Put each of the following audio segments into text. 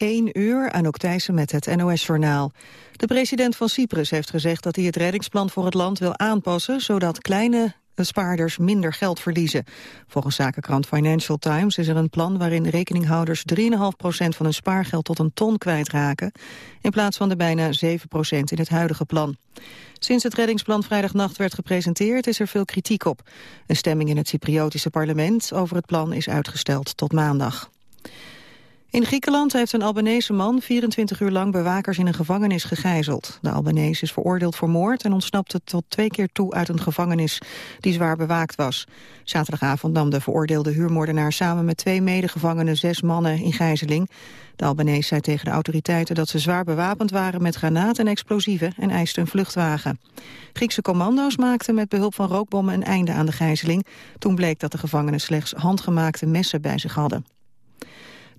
1 uur, Anouk Thijssen met het NOS-journaal. De president van Cyprus heeft gezegd dat hij het reddingsplan voor het land wil aanpassen... zodat kleine spaarders minder geld verliezen. Volgens zakenkrant Financial Times is er een plan waarin rekeninghouders 3,5% van hun spaargeld tot een ton kwijtraken, in plaats van de bijna 7% in het huidige plan. Sinds het reddingsplan vrijdagnacht werd gepresenteerd is er veel kritiek op. Een stemming in het Cypriotische parlement over het plan is uitgesteld tot maandag. In Griekenland heeft een Albanese man 24 uur lang bewakers in een gevangenis gegijzeld. De Albanese is veroordeeld voor moord en ontsnapte tot twee keer toe uit een gevangenis die zwaar bewaakt was. Zaterdagavond nam de veroordeelde huurmoordenaar samen met twee medegevangenen zes mannen in gijzeling. De Albanese zei tegen de autoriteiten dat ze zwaar bewapend waren met granaten en explosieven en eiste een vluchtwagen. Griekse commando's maakten met behulp van rookbommen een einde aan de gijzeling. Toen bleek dat de gevangenen slechts handgemaakte messen bij zich hadden.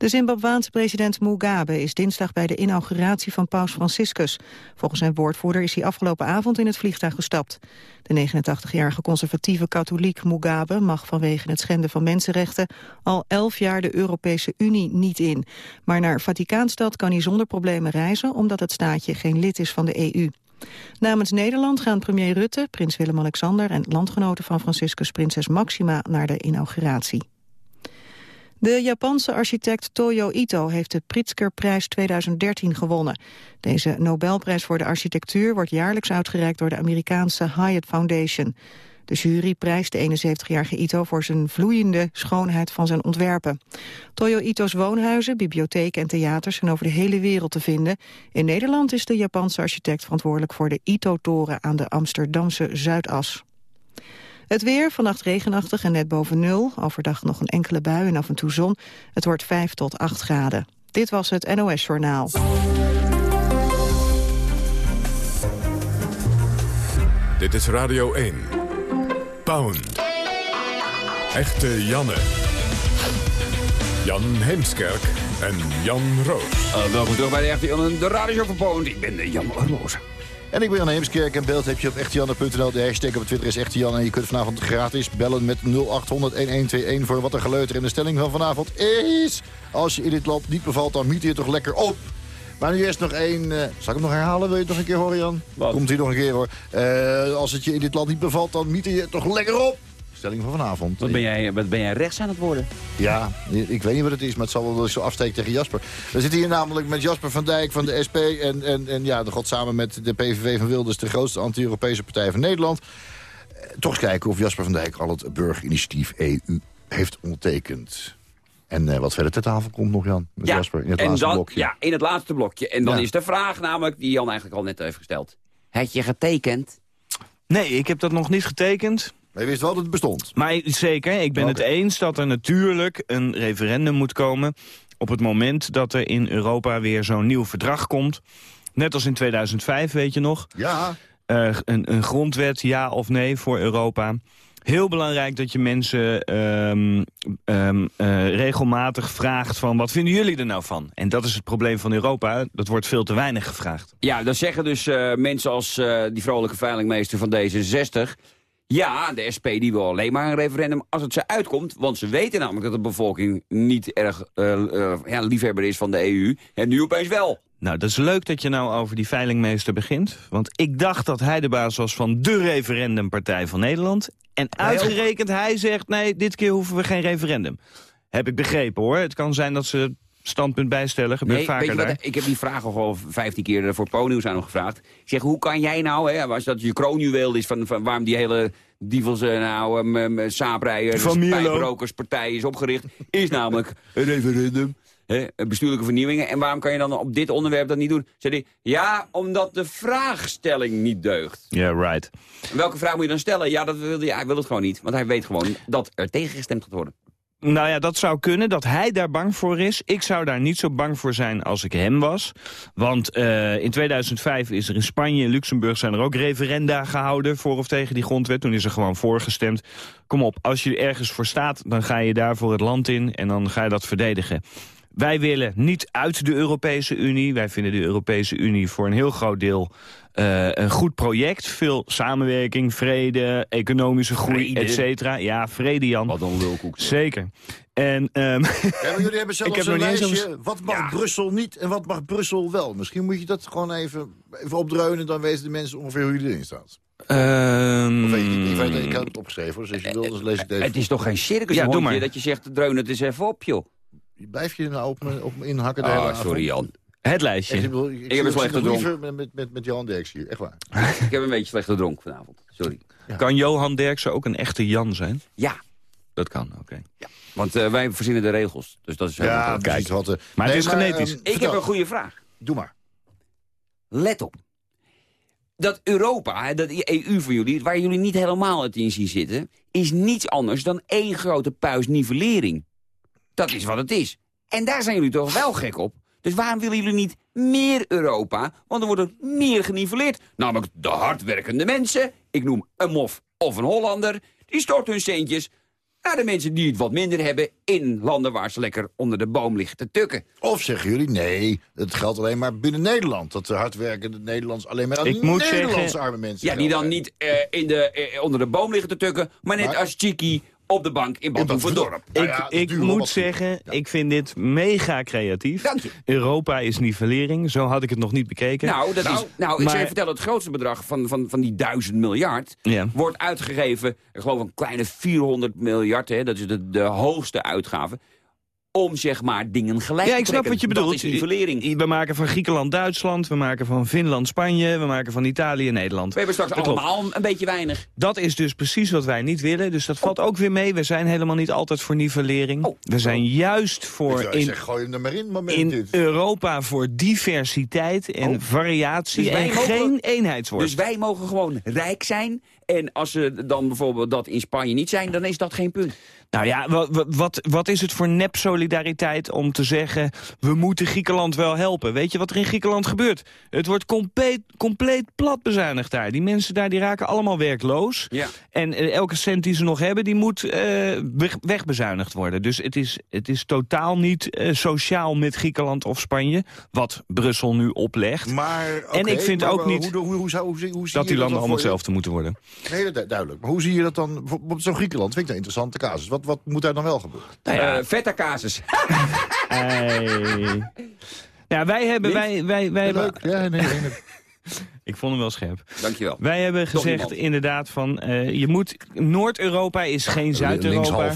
De Zimbabwaanse president Mugabe is dinsdag bij de inauguratie van paus Franciscus. Volgens zijn woordvoerder is hij afgelopen avond in het vliegtuig gestapt. De 89-jarige conservatieve katholiek Mugabe mag vanwege het schenden van mensenrechten al elf jaar de Europese Unie niet in. Maar naar Vaticaanstad kan hij zonder problemen reizen omdat het staatje geen lid is van de EU. Namens Nederland gaan premier Rutte, prins Willem-Alexander en landgenoten van Franciscus prinses Maxima naar de inauguratie. De Japanse architect Toyo Ito heeft de Pritzkerprijs 2013 gewonnen. Deze Nobelprijs voor de architectuur wordt jaarlijks uitgereikt door de Amerikaanse Hyatt Foundation. De jury prijst de 71-jarige Ito voor zijn vloeiende schoonheid van zijn ontwerpen. Toyo Ito's woonhuizen, bibliotheken en theaters zijn over de hele wereld te vinden. In Nederland is de Japanse architect verantwoordelijk voor de Ito-toren aan de Amsterdamse Zuidas. Het weer, vannacht regenachtig en net boven nul. Overdag nog een enkele bui en af en toe zon. Het wordt 5 tot 8 graden. Dit was het NOS Journaal. Dit is Radio 1. Pound. Echte Janne. Jan Heemskerk en Jan Roos. Uh, welkom terug bij de Echte Janne, de radio van Pound. Ik ben Jan Roos. En ik ben Jan Heemskerk en beeld heb je op echtejanne.nl. De hashtag op Twitter is echtejan. En je kunt vanavond gratis bellen met 0800-1121 voor wat er geleuter in de stelling van vanavond is. Als je in dit land niet bevalt, dan miet je toch lekker op. Maar nu eerst nog één... Uh, zal ik hem nog herhalen? Wil je het nog een keer horen, Jan? Komt hij nog een keer, hoor. Uh, als het je in dit land niet bevalt, dan miet je toch lekker op stelling van vanavond. Wat ben, jij, wat ben jij rechts aan het worden? Ja, ik weet niet wat het is, maar het zal wel dat ik zo afsteek tegen Jasper. We zitten hier namelijk met Jasper van Dijk van de SP... en, en, en ja, de god samen met de PVV van Wilders... de grootste anti-Europese partij van Nederland. Eh, toch eens kijken of Jasper van Dijk al het burgerinitiatief EU heeft ondertekend. En uh, wat verder ter tafel komt nog, Jan, met ja, Jasper, in het laatste dan, blokje. Ja, in het laatste blokje. En dan is de vraag namelijk, die Jan eigenlijk al net heeft gesteld. Heb je getekend? Nee, ik heb dat nog niet getekend. Maar je wist wel dat het bestond? Maar zeker, ik ben het eens dat er natuurlijk een referendum moet komen... op het moment dat er in Europa weer zo'n nieuw verdrag komt. Net als in 2005, weet je nog. Ja, Eh, een, een grondwet, ja of nee, voor Europa. Heel belangrijk dat je mensen ehm, ehm, eh, regelmatig vraagt van... wat vinden jullie er nou van? En dat is het probleem van Europa. Dat wordt veel te weinig gevraagd. Ja, dan zeggen dus eh, mensen als eh, die vrolijke veilingmeester van D66... Ja, de SP die wil alleen maar een referendum als het ze uitkomt. Want ze weten namelijk dat de bevolking niet erg eh, eh, ja, liefhebber is van de EU. En nu opeens wel. Nou, dat is leuk dat je nou over die veilingmeester begint. Want ik dacht dat hij de baas was van de referendumpartij van Nederland. En uitgerekend hij zegt, nee, dit keer hoeven we geen referendum. Heb ik begrepen hoor. Het kan zijn dat ze standpunt bijstellen. Gebeurt Nee, vaker wat, ik heb die vraag al wel 15 keer voor Po-nieuws aan hem gevraagd. Ik zeg, hoe kan jij nou, hè, als dat je kroonjuweel is... van, van waarom die hele dievels en nou, um, um, saaprijers, Van Mierlo. pijprokerspartij is opgericht... is namelijk een referendum, hè, bestuurlijke vernieuwingen. En waarom kan je dan op dit onderwerp dat niet doen? Zei hij, ja, omdat de vraagstelling niet deugt. Ja, right. En welke vraag moet je dan stellen? Ja, dat wil hij, hij wil het gewoon niet. Want hij weet gewoon dat er tegengestemd gaat worden. Nou ja, dat zou kunnen, dat hij daar bang voor is. Ik zou daar niet zo bang voor zijn als ik hem was. Want eh, in 2005 is er in Spanje en Luxemburg zijn er ook referenda gehouden... voor of tegen die grondwet. Toen is er gewoon voorgestemd. Kom op, als je ergens voor staat, dan ga je daar voor het land in... en dan ga je dat verdedigen. Wij willen niet uit de Europese Unie. Wij vinden de Europese Unie voor een heel groot deel uh, een goed project. Veel samenwerking, vrede, economische groei, et cetera. Ja, vrede, Jan. Wat een lulkoek. Zeker. En, um, ja, maar jullie hebben zelfs een lijstje. Wat mag ja. Brussel niet en wat mag Brussel wel? Misschien moet je dat gewoon even, even opdreunen. Dan weten de mensen ongeveer hoe je erin staat. Um, of weet je, ik, weet, ik had het opgeschreven, dus als je wil, dan lees ik deze. Het is toch geen circus, ja, doe maar. dat je zegt, dreun het eens even op, joh. Blijf je nou op me, op me inhakken? Ah, sorry Jan. Het lijstje. Ik, ik, ik heb een slecht gedronken. Met, met, met, met Johan Derks hier, echt waar. ik heb een beetje slecht gedronken vanavond, sorry. Ja. Kan Johan Derksen ook een echte Jan zijn? Ja. Dat kan, oké. Okay. Ja. Want uh, wij verzinnen de regels, dus dat is heel ja, kijk, wat, uh, Maar nee, het is maar, genetisch. Um, ik heb een goede vraag. Doe maar. Let op. Dat Europa, dat EU voor jullie, waar jullie niet helemaal het in zien zitten... is niets anders dan één grote puisnivellering. Dat is wat het is. En daar zijn jullie toch wel gek op? Dus waarom willen jullie niet meer Europa? Want dan wordt er meer geniveleerd. Namelijk de hardwerkende mensen, ik noem een mof of een Hollander... die stort hun centjes naar de mensen die het wat minder hebben... in landen waar ze lekker onder de boom liggen te tukken. Of zeggen jullie, nee, het geldt alleen maar binnen Nederland. Dat de hardwerkende Nederlands alleen maar aan Ik moet Nederlandse zeggen, arme mensen Ja, die dan niet uh, in de, uh, onder de boom liggen te tukken... maar net Maar- als Chiki op de bank in Badhoevedorp. Nou Ik, ja, ik moet zeggen, ik vind dit mega creatief. Dank je. Europa is nivellering, zo had ik het nog niet bekeken. Nou, dat is, nou ik maar- zou je vertellen, het grootste bedrag van, van, van die duizend miljard... Ja. wordt uitgegeven, ik geloof een kleine 400 miljard, hè, dat is de, de hoogste uitgave... om zeg maar dingen gelijk Ja, te ik snap trekken. wat je bedoelt. Dat is nivellering. We maken van Griekenland Duitsland, we maken van Finland Spanje, we maken van Italië Nederland. We hebben straks Dat klopt. allemaal een beetje weinig. Dat is dus precies wat wij niet willen, dus dat valt ook weer mee. We zijn helemaal niet altijd voor nivellering. Oh. We zijn juist voor in, zeggen, gooi hem er maar in, moment in dit. Europa voor diversiteit en Oh. variatie Dus wij en mogen- geen eenheidsworst. Dus wij mogen gewoon rijk zijn... en als ze dan bijvoorbeeld dat in Spanje niet zijn... dan is dat geen punt. Nou ja, wat, wat, wat is het voor nep-solidariteit om te zeggen... we moeten Griekenland wel helpen? Weet je wat er in Griekenland gebeurt? Het wordt compleet, compleet plat bezuinigd daar. Die mensen daar die raken allemaal werkloos. Ja. En eh, elke cent die ze nog hebben, die moet eh, weg- wegbezuinigd worden. Dus het is, het is totaal niet eh, sociaal met Griekenland of Spanje... wat Brussel nu oplegt. Maar, En ik vind maar ook niet hoe, hoe, hoe, hoe, dat die landen allemaal hetzelfde moeten worden. Nee, duidelijk. Maar hoe zie je dat dan? Bijvoorbeeld zo'n Griekenland vind ik een interessante casus. Wat, wat moet daar dan wel gebeuren? Nou ja, Eh, Vetta casus. Hey. Ja, wij hebben... Wij, wij, wij hebben Leuk. Ja, nee, nee, nee. ik vond hem wel scherp. Dankjewel. Wij hebben Toch gezegd iemand. inderdaad van... eh, je moet Noord-Europa is geen Zuid-Europa.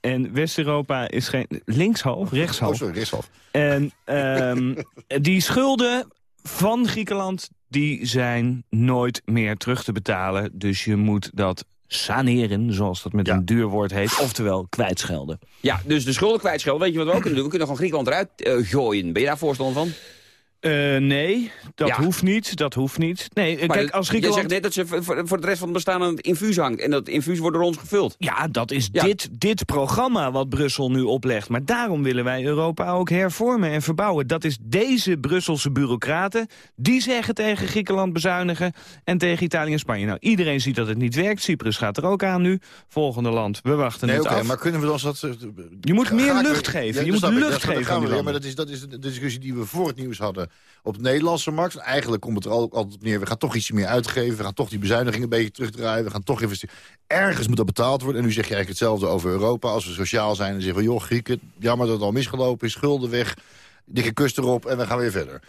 En West-Europa is geen... Linkshalf? Oh, Rechtshalf. sorry, rechtshalf. En ehm, die schulden van Griekenland... die zijn nooit meer terug te betalen. Dus je moet dat saneren, zoals dat met Ja. een duur woord heet. Oftewel kwijtschelden. Ja, dus de schulden kwijtschelden. Weet je wat we ook kunnen doen? We kunnen gewoon Griekenland eruit eh, gooien. Ben je daar voorstander van? Eh, nee, dat Ja. hoeft niet. Dat hoeft niet. Nee, eh, Maar kijk, dat- als Je Griekenland... zegt net dat ze voor, de rest van het bestaan aan het infuus hangt. En dat infuus wordt door ons gevuld. Ja, dat is Ja. Dit, dit programma wat Brussel nu oplegt. Maar daarom willen wij Europa ook hervormen en verbouwen. Dat is deze Brusselse bureaucraten. Die zeggen tegen Griekenland bezuinigen en tegen Italië en Spanje. Nou, iedereen ziet dat het niet werkt. Cyprus gaat er ook aan nu. Volgende land, we wachten Nee, het oké, af. maar kunnen we dan dat... eh, Je moet meer ik- lucht geven. Ja, Je moet ik. lucht Dat- dat geven gaan aan we weer, Maar dat is, dat is de discussie die we voor het nieuws hadden op de Nederlandse markt. En eigenlijk komt het er ook altijd op neer. We gaan toch ietsje meer uitgeven. We gaan toch die bezuinigingen een beetje terugdraaien. We gaan toch investeren. Ergens moet dat betaald worden. En nu zeg je eigenlijk hetzelfde over Europa. Als we sociaal zijn en zeggen we... joh, Grieken, jammer dat het al misgelopen is. Schulden weg. Dikke kust erop. En we gaan weer verder.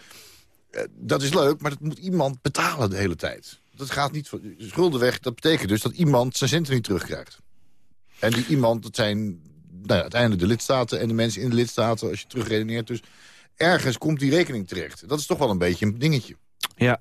Eh, dat is leuk, maar dat moet iemand betalen de hele tijd. Dat gaat niet... voor- Schulden weg, dat betekent dus dat iemand zijn centen niet terugkrijgt. En die iemand, dat zijn nou uiteindelijk de lidstaten en de mensen in de lidstaten, als je terugredeneert. Dus ergens komt die rekening terecht. Dat is toch wel een beetje een dingetje. Ja,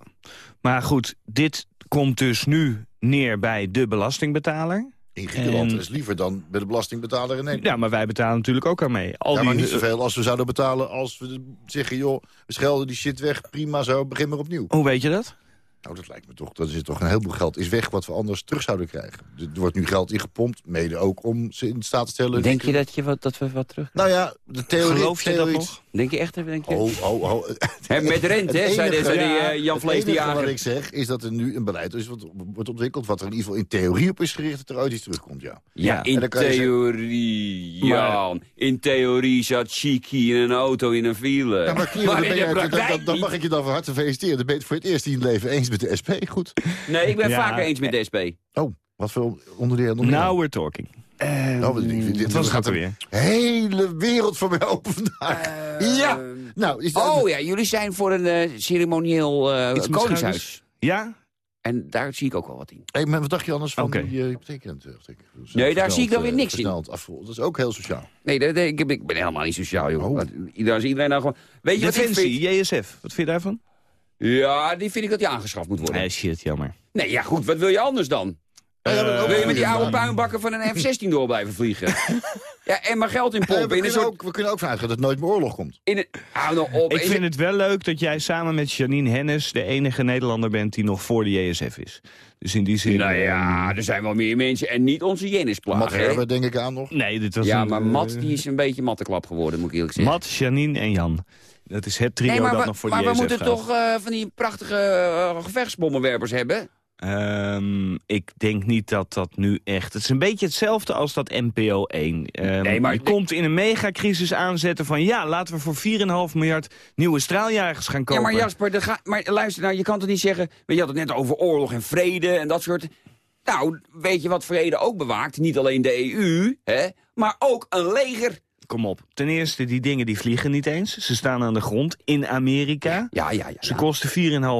maar goed, dit komt dus nu neer bij de belastingbetaler. In Griekenland En- is liever dan bij de belastingbetaler in Nederland. Ja, maar wij betalen natuurlijk ook aan mee. Al Ja, maar die, niet zoveel als we zouden betalen als we zeggen... joh, we schelden die shit weg, prima zo, begin maar opnieuw. Hoe weet je dat? Nou, dat lijkt me toch, dat is toch een heleboel geld is weg... wat we anders terug zouden krijgen. Er wordt nu geld ingepompt, mede ook om ze in staat te stellen... Denk je dat, je wat, dat we wat terug... Nou ja, de theorie... Geloof je dat nog? Denk je echt? Denk je? Oh, oh, oh. Met rente, hè, Het zei, enige- zei die, ja, eh, Jan Vlees enige Jager. wat ik zeg is dat er nu een beleid is wat wordt ontwikkeld... wat er in ieder geval in theorie op is gericht dat er ooit iets terugkomt, ja. Ja, Ja, in je zeggen- theorie, Maar- Jan. In theorie zat Chiki in een auto in een file. Ja, maar, dan, de dan- mag ik je dan van harte feliciteren. Dan ben je het voor het eerst in je leven eens met de SP. Goed. Nee, ik ben Ja, vaker eens met de SP. Oh, wat voor meer? Now we're talking. Wat- ik vind- dit Wat was gaat een weer? hele wereld voor mij open vandaag. ja! Nou, is dat... Oh ja, jullie zijn voor een eh, ceremonieel eh, koningshuis. Ja? En daar zie ik ook wel wat in. Hey, maar wat dacht je anders van die uh, hypotheekrente? dacht ik? Dus, Nee, eh, daar zie ik dan weer niks in. eh, afrol. Dat is ook heel sociaal. Nee, dat- ik, ben- ik ben helemaal niet sociaal, joh. Oh. Wat- Iedereen, iedereen nou gewoon... Weet je wat ik Defensie, vind? JSF. Wat vind je daarvan? Ja, die vind ik dat die aangeschaft moet worden. Nee, shit, jammer. Nee, ja goed, wat wil je anders dan? Maar ook wil je met die oude puinbakken van een F-16 door blijven vliegen? ja, en maar geld in Eh, pompen. we, in kunnen soort... ook, we kunnen ook vanuit dat het nooit meer oorlog komt. In een, hou nou op. Ik vind het wel leuk dat jij samen met Janine Hennis... de enige Nederlander bent die nog voor de JSF is. Dus in die zin... Nou ja, er zijn wel meer mensen en niet onze Jennis Matt plagen. hè? Herbert denk ik aan nog. Nee, dit was Ja, een, maar eh, Matt die is een beetje matteklap geworden, moet ik eerlijk zeggen. Matt, Janine en Jan. Dat is het trio nee, maar dat we, nog voor maar de we JSF moeten gaat. toch eh, van die prachtige uh, gevechtsbommenwerpers hebben? Ehm, ik denk niet dat dat nu echt... Het is een beetje hetzelfde als dat NPO 1. Ehm, Nee, maar- je komt in een megacrisis aanzetten van... ja, laten we voor 4,5 miljard nieuwe straaljagers gaan kopen. Ja, maar Jasper, ga, maar luister nou, je kan toch niet zeggen... Je had het net over oorlog en vrede en dat soort... Nou, weet je wat vrede ook bewaakt? Niet alleen de EU, hè, maar ook een leger. Kom op. Ten eerste, die dingen die vliegen niet eens. Ze staan aan de grond in Amerika. Ja, ja, ja. Ze ja. kosten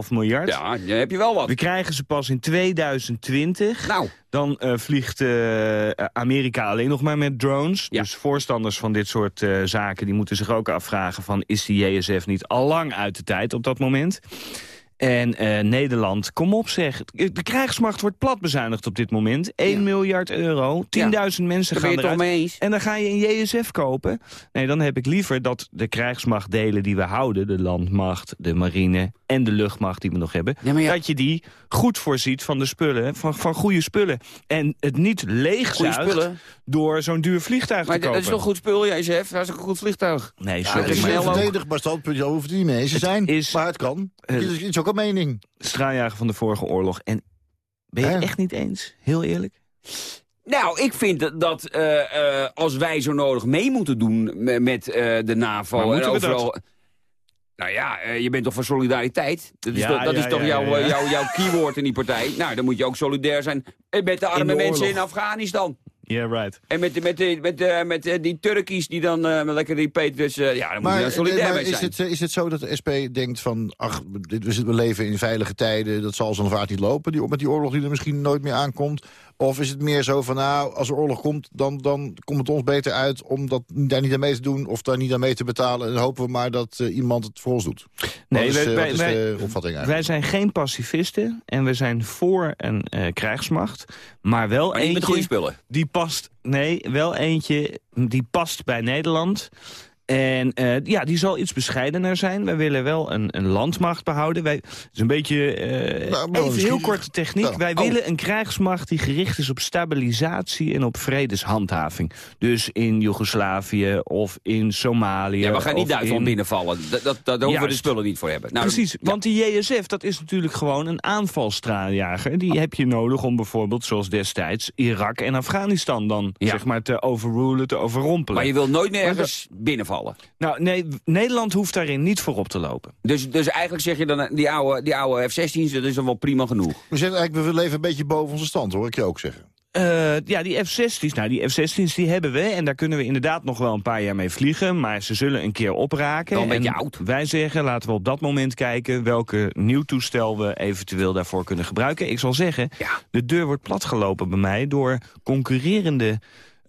4,5 miljard. Ja, dan heb je wel wat. We krijgen ze pas in 2020. Nou, Dan eh, vliegt eh, Amerika alleen nog maar met drones. Ja. Dus voorstanders van dit soort eh, zaken... die moeten zich ook afvragen van... is die JSF niet al lang uit de tijd op dat moment? En eh, Nederland, kom op zeg. De krijgsmacht wordt plat bezuinigd op dit moment. 1 Ja. miljard euro. 10.000 mensen gaan toch eruit. mee eens? En dan ga je een JSF kopen. Nee, dan heb ik liever dat de krijgsmachtdelen die we houden... de landmacht, de marine en de luchtmacht die we nog hebben... Ja, dat je die goed voorziet van de spullen, van, van goede spullen. En het niet leegzuigt spullen. door zo'n duur vliegtuig Maar te dat kopen. is toch goed spul, JSF? Dat is ook een goed vliegtuig. Nee, Ja, sorry, het is een verdedigbaar standpunt. Je hoeft het niet mee eens te zijn. is- maar het kan. Het is, ook een mening. straaljager van de vorige oorlog. En ben je het echt niet eens? Heel eerlijk? Nou, ik vind dat, dat eh, eh, als wij zo nodig mee moeten doen me- met eh, de NAVO... Maar en overal... Nou ja, eh, je bent toch voor solidariteit? Dat is Ja, toch, dat ja, is toch ja, jouw, ja, ja. eh, jouw, jouw keyword in die partij? Nou, dan moet je ook solidair zijn eh, met de arme de mensen oorlog. in Afghanistan. Yeah, right. En met, met, met, met, eh, met eh, die Turkies die dan eh, met lekker die Peters... eh, ja, dan moet je Maar, solidair maar mee is, zijn. het, is het zo dat de SP denkt van... ach, dit, we leven in veilige tijden, dat zal zo'n vaart niet lopen... Die, met die oorlog die er misschien nooit meer aankomt? Of is het meer zo van, nou, als er oorlog komt... dan, dan komt het ons beter uit om dat, daar niet aan mee te doen... of daar niet aan mee te betalen. En hopen we maar dat eh, iemand het voor ons doet. Nee, wat is, wij- eh, wij- wat is wij- de opvatting Wij eigenlijk? zijn geen pacifisten en we zijn voor een eh, krijgsmacht. Maar wel Maar niet met goede eentje spullen. die past... Nee, wel eentje die past bij Nederland... En eh, ja, die zal iets bescheidener zijn. Wij willen wel een, een landmacht behouden. Wij, het is een beetje, eh, Nou, even misschien- heel korte techniek. Nou, Wij oh. willen een krijgsmacht die gericht is op stabilisatie en op vredeshandhaving. Dus in Joegoslavië of in Somalië. Ja, we gaan niet Duitsland in- binnenvallen. Dat, dat, daar hoeven we de spullen niet voor hebben. Nou, Precies, ja. want die JSF, dat is natuurlijk gewoon een aanvalstraaljager. Die heb je nodig om bijvoorbeeld, zoals destijds, Irak en Afghanistan dan, Ja. zeg maar, te overrulen, te overrompelen. Maar je wil nooit meer ergens Nou, nee, Nederland hoeft daarin niet voorop te lopen. Dus, dus eigenlijk zeg je dan, die oude, die oude F-16's, dat is dan wel prima genoeg. We zeggen eigenlijk, we leven een beetje boven onze stand, hoor ik je ook zeggen. Eh, ja, die F-16's, nou die F-16's die hebben we en daar kunnen we inderdaad nog wel een paar jaar mee vliegen, maar ze zullen een keer opraken. Wel een beetje En oud. Wij zeggen, laten we op dat moment kijken welke nieuw toestel we eventueel daarvoor kunnen gebruiken. Ik zal zeggen, Ja. de deur wordt platgelopen bij mij door concurrerende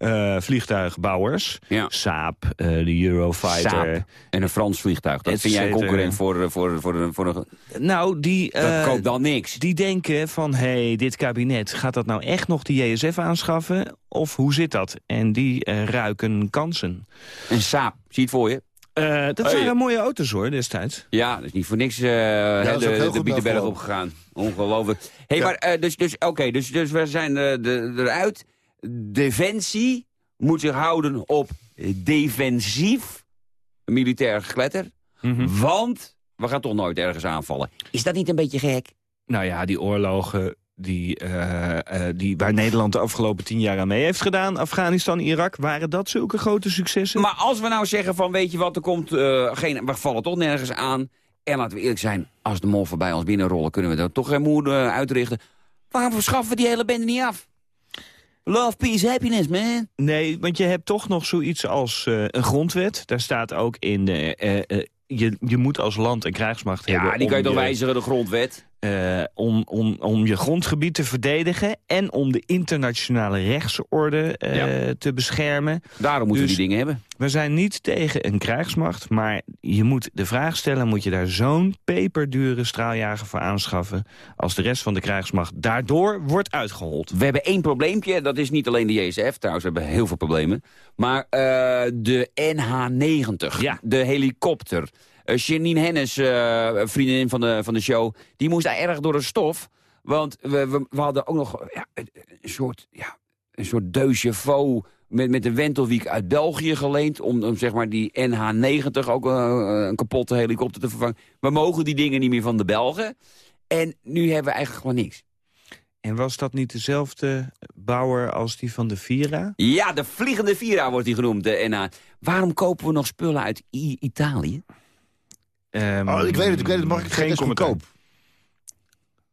eh, vliegtuigbouwers. Ja. Saab, eh, de Eurofighter. Saab en een Frans vliegtuig. Dat vind jij een concurrent voor, eh, voor, voor, voor, een... Nou, die, Dat eh, koopt dan niks. die denken van, hé, hey, dit kabinet, gaat dat nou echt nog die JSF aanschaffen? Of hoe zit dat? En die ruiken kansen. Een Saab, zie je het voor je? Eh, dat Hey. waren mooie auto's hoor, destijds. Ja, dat is niet voor niks eh, heel de, de Bietenberg opgegaan. Ongelooflijk. hey, Ja. maar dus, dus, oké, dus, dus we zijn eh, de, eruit. Defensie moet zich houden op defensief. militair gekletter. Mhm. Want we gaan toch nooit ergens aanvallen. Is dat niet een beetje gek? Nou ja, die oorlogen die, eh, eh, die, waar Nederland de afgelopen tien jaar aan mee heeft gedaan... Afghanistan, Irak, waren dat zulke grote successen? Maar als we nou zeggen van, weet je wat, er komt eh, geen... We vallen toch nergens aan. En laten we eerlijk zijn, als de moffen bij ons binnenrollen... kunnen we dat toch geen moed eh, uitrichten. Waarom verschaffen we die hele bende niet af? Love, peace, happiness, man. Nee, want je hebt toch nog zoiets als eh, een grondwet. Daar staat ook in... de, eh, eh, je, je moet als land een krijgsmacht hebben... Ja, die kan je toch wijzigen, de grondwet? Eh, om, om, om je grondgebied te verdedigen... en om de internationale rechtsorde eh, Ja. te beschermen. Daarom moeten Dus- we die dingen hebben. We zijn niet tegen een krijgsmacht, maar je moet de vraag stellen... moet je daar zo'n peperdure straaljager voor aanschaffen... als de rest van de krijgsmacht daardoor wordt uitgehold? We hebben één probleempje, dat is niet alleen de JSF, trouwens we hebben heel veel problemen. Maar eh, de NH-90, Ja. de helikopter. Eh Janine Hennis, eh, vriendin van de, van de show, die moest daar erg door de stof. Want we, we, we hadden ook nog ja, een een soort, ja, een soort deusje faux met, met de Wentelwiek uit België geleend... om, om zeg maar die NH-90 ook eh, een kapotte helikopter te vervangen. We mogen die dingen niet meer van de Belgen. En nu hebben we eigenlijk gewoon niks. En was dat niet dezelfde bouwer als die van de Vira? Ja, de vliegende Vira wordt die genoemd, de NH. Waarom kopen we nog spullen uit I- Italië? Ehm, Oh, ik weet het, ik weet het. Mag ik Geen geen commentaar. goedkoop?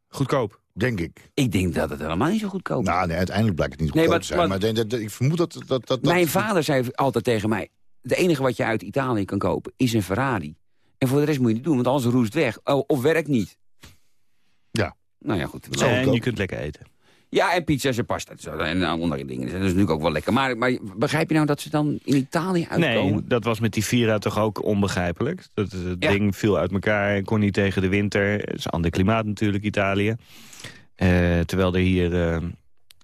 Goedkoop. Denk ik. Ik denk dat het helemaal niet zo goedkoop is. Nou, nee, uiteindelijk blijkt het niet Nee, goedkoop maar- te zijn. Maar, ik denk dat- ik vermoed dat... dat, dat, dat Mijn vader zei altijd tegen mij... het enige wat je uit Italië kan kopen is een Ferrari. En voor de rest moet je niet doen, want anders roest het weg. Oh, of werkt niet. Ja. Nou ja, goed. Zo. En je kunt lekker eten. Ja, en pizza's en pasta zo, en andere dingen. Dat is natuurlijk ook wel lekker. Maar, maar begrijp je nou dat ze dan in Italië uitkomen? Nee, dat was met die Vira toch ook onbegrijpelijk. Dat, het Ja. ding viel uit elkaar, kon niet tegen de winter. Het is een ander klimaat natuurlijk, Italië. Eh, terwijl er hier eh,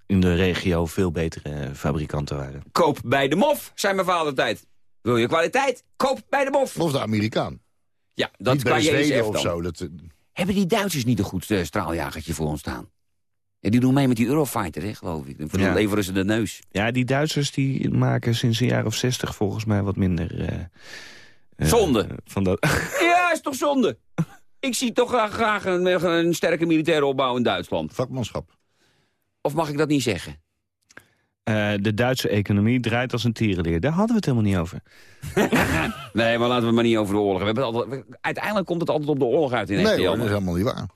in de regio veel betere fabrikanten waren. Koop bij de mof, zei mijn vader tijd. Wil je kwaliteit? Koop bij de mof. Of de Amerikaan. Ja, dat kan je Zweden JSF of dan. zo. Dat, eh, Hebben die Duitsers niet een goed eh, straaljagertje voor ons staan? Ja, die doen mee met die Eurofighter, hè, geloof ik. Voor Ja. dan leveren ze de neus. Ja, die Duitsers die maken sinds een jaar of zestig volgens mij wat minder... eh, eh, Zonde. van dat. Ja, is toch zonde? Ik zie toch graag, graag een, een sterke militaire opbouw in Duitsland. vakmanschap. Of mag ik dat niet zeggen? Eh, de Duitse economie draait als een tierenleer. Daar hadden we het helemaal niet over. Nee, maar laten we het maar niet over de oorlog. We hebben het altijd, uiteindelijk komt het altijd op de oorlog uit in Nee hoor, dat is helemaal niet waar.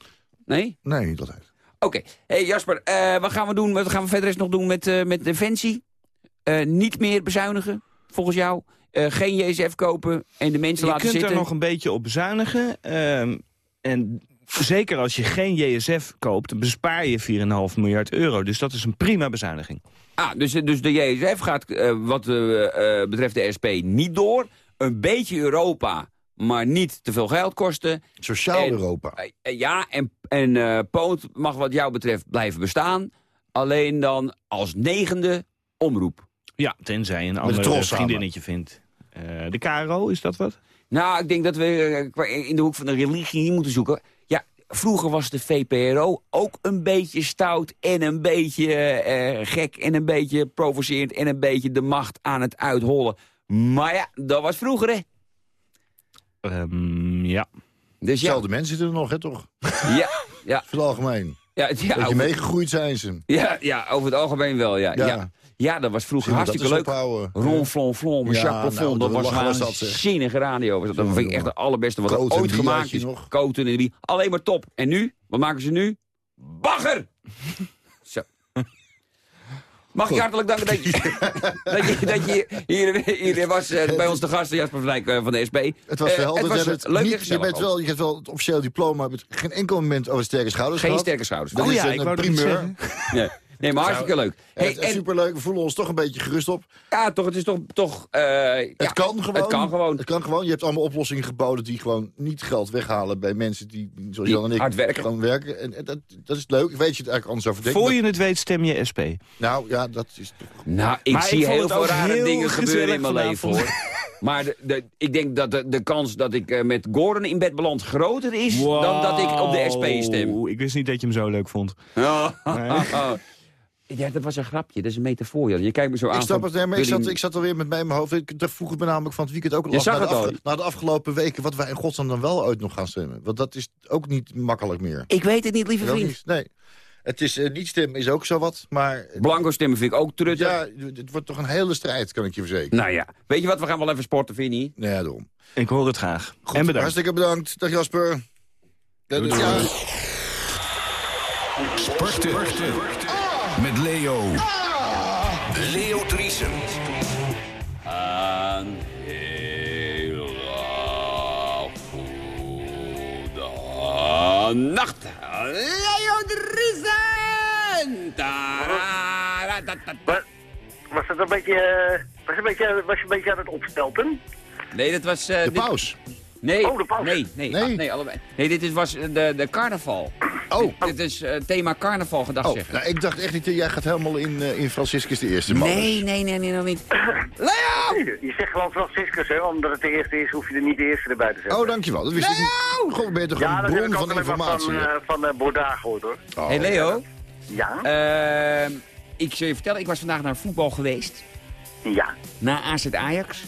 Nee? Nee, niet altijd. Oké. Hey Jasper, eh, wat gaan we doen? Wat gaan we verder eens nog doen met, eh, met Defensie? Eh, niet meer bezuinigen, volgens jou? Geen JSF kopen en de mensen Je laten kunt zitten? er nog een beetje op bezuinigen. ehm, en zeker als je geen JSF koopt, bespaar je 4,5 miljard euro. Dus dat is een prima bezuiniging. Ah, dus, dus de JSF gaat wat betreft de SP niet door. Een beetje Europa, maar niet te veel geld kosten. Sociaal En- Europa. Eh, eh, ja, en, en eh, Poot mag wat jou betreft blijven bestaan. Alleen dan als negende omroep. Ja, tenzij je een de ander tros samen. vriendinnetje vindt. Eh, de KRO, is dat wat? Nou, ik denk dat we in de hoek van de religie hier moeten zoeken. Ja, vroeger was de VPRO ook een beetje stout en een beetje eh, gek... en een beetje provocerend en een beetje de macht aan het uithollen. Maar ja, dat was vroeger, hè? Ehm, ja. Dus ja, Hetzelfde mensen zitten er nog, hè, toch? ja, ja, Voor het algemeen. ja, ja, Beetje over, meegegroeid zijn ze. ja, ja, over het algemeen wel, ja. Ja, Ja. ja. dat was vroeger hartstikke leuk. ophouden? Ron Flon Flon, met Ja, Jacques Plafond, nou, dat was zeg. waanzinnige radio. Was dat. vind ik echt de allerbeste wat er Koten ooit gemaakt je is. nog. Koten en die. Alleen maar top. En nu? Wat maken ze nu? Bagger! Mag ik hartelijk danken dat je, dat je, dat je hier, hier was eh, bij ons de gast, Jasper van Dijk eh, van de SP. Het was Eh, wel het was het leuk en niet, je, bent wel, je hebt wel het officiële diploma, maar je hebt geen enkel moment over sterke schouders Geen gehad. sterke schouders. Dat Oh is ja, een, ik primeur. Nee, maar hartstikke leuk. Hey, Hey, en, Superleuk, we voelen ons toch een beetje gerust op. ja, toch, het is toch... toch eh, ja, het kan gewoon. Het kan gewoon. Het kan gewoon. Je hebt allemaal oplossingen geboden die gewoon niet geld weghalen bij mensen die, zoals Jan en ik, hard werken. gewoon werken. En, en dat, dat is leuk. Ik weet je het eigenlijk anders over denkt. Voor je het weet stem je SP. Nou ja, dat is toch... Nou, ik Maar zie ik heel het veel rare heel dingen gebeuren in mijn leven, hoor. Maar de, de, ik denk dat de, de kans dat ik eh, met Gordon in bed beland groter is... dan dat ik op de SP stem. Wow, Ik wist niet dat je hem zo leuk vond. Oh, Nee. Ja, dat was een grapje. Dat is een metafoor, Jan. Je kijkt me zo aan. Ik snap van, het, nee, maar ik zat, ik zat alweer met mij in mijn hoofd. Ik, daar vroeg het me namelijk van het weekend ook al Je af. zag na, de het al. na de afgelopen weken wat wij in godsnaam dan wel uit nog gaan stemmen. Want dat is ook niet makkelijk meer. Ik weet het niet, lieve vriend. niet- Nee. Het is eh, niet stemmen is ook zo wat, maar Blanco stemmen vind ik ook truttig. ja, het wordt toch een hele strijd, kan ik je verzekeren. Nou ja, weet je wat? We gaan wel even sporten, vind je niet? Nee, ja, daarom. Ik hoor het graag. Goed, en bedankt. Hartstikke bedankt. Dag Jasper. Ja, dus- ja. Sporten. Met Leo. Leo Driesen. Een hele goede nacht. Leo Driesen! Was, was het een beetje, eh, was, je een beetje, was je een beetje aan het opstelten? Nee, dat was... eh, De dit- paus. Nee, Oh, de paus. nee, nee, Nee. ah, nee, allebei. Nee, dit is, was eh, de, de carnaval. Oh, Dit is eh, thema carnaval gedacht oh zeggen. nou, ik dacht echt niet, jij gaat helemaal in, eh, in Franciscus de Eerste man. Nee, nee, nee, nee, nog niet. Leo! Je, je zegt gewoon Franciscus, hè? Omdat het de eerste is, hoef je er niet de eerste erbij te zetten. Oh, dankjewel. Dat wist ik niet. God, ben je toch ja, een dat heb bron ik van informatie. van, hè? eh van uh, Bourdain gehoord, hoor. Oh. Hey Leo, Ja? ehm, ik zal je vertellen, ik was vandaag naar voetbal geweest. ja. Na AZ Ajax.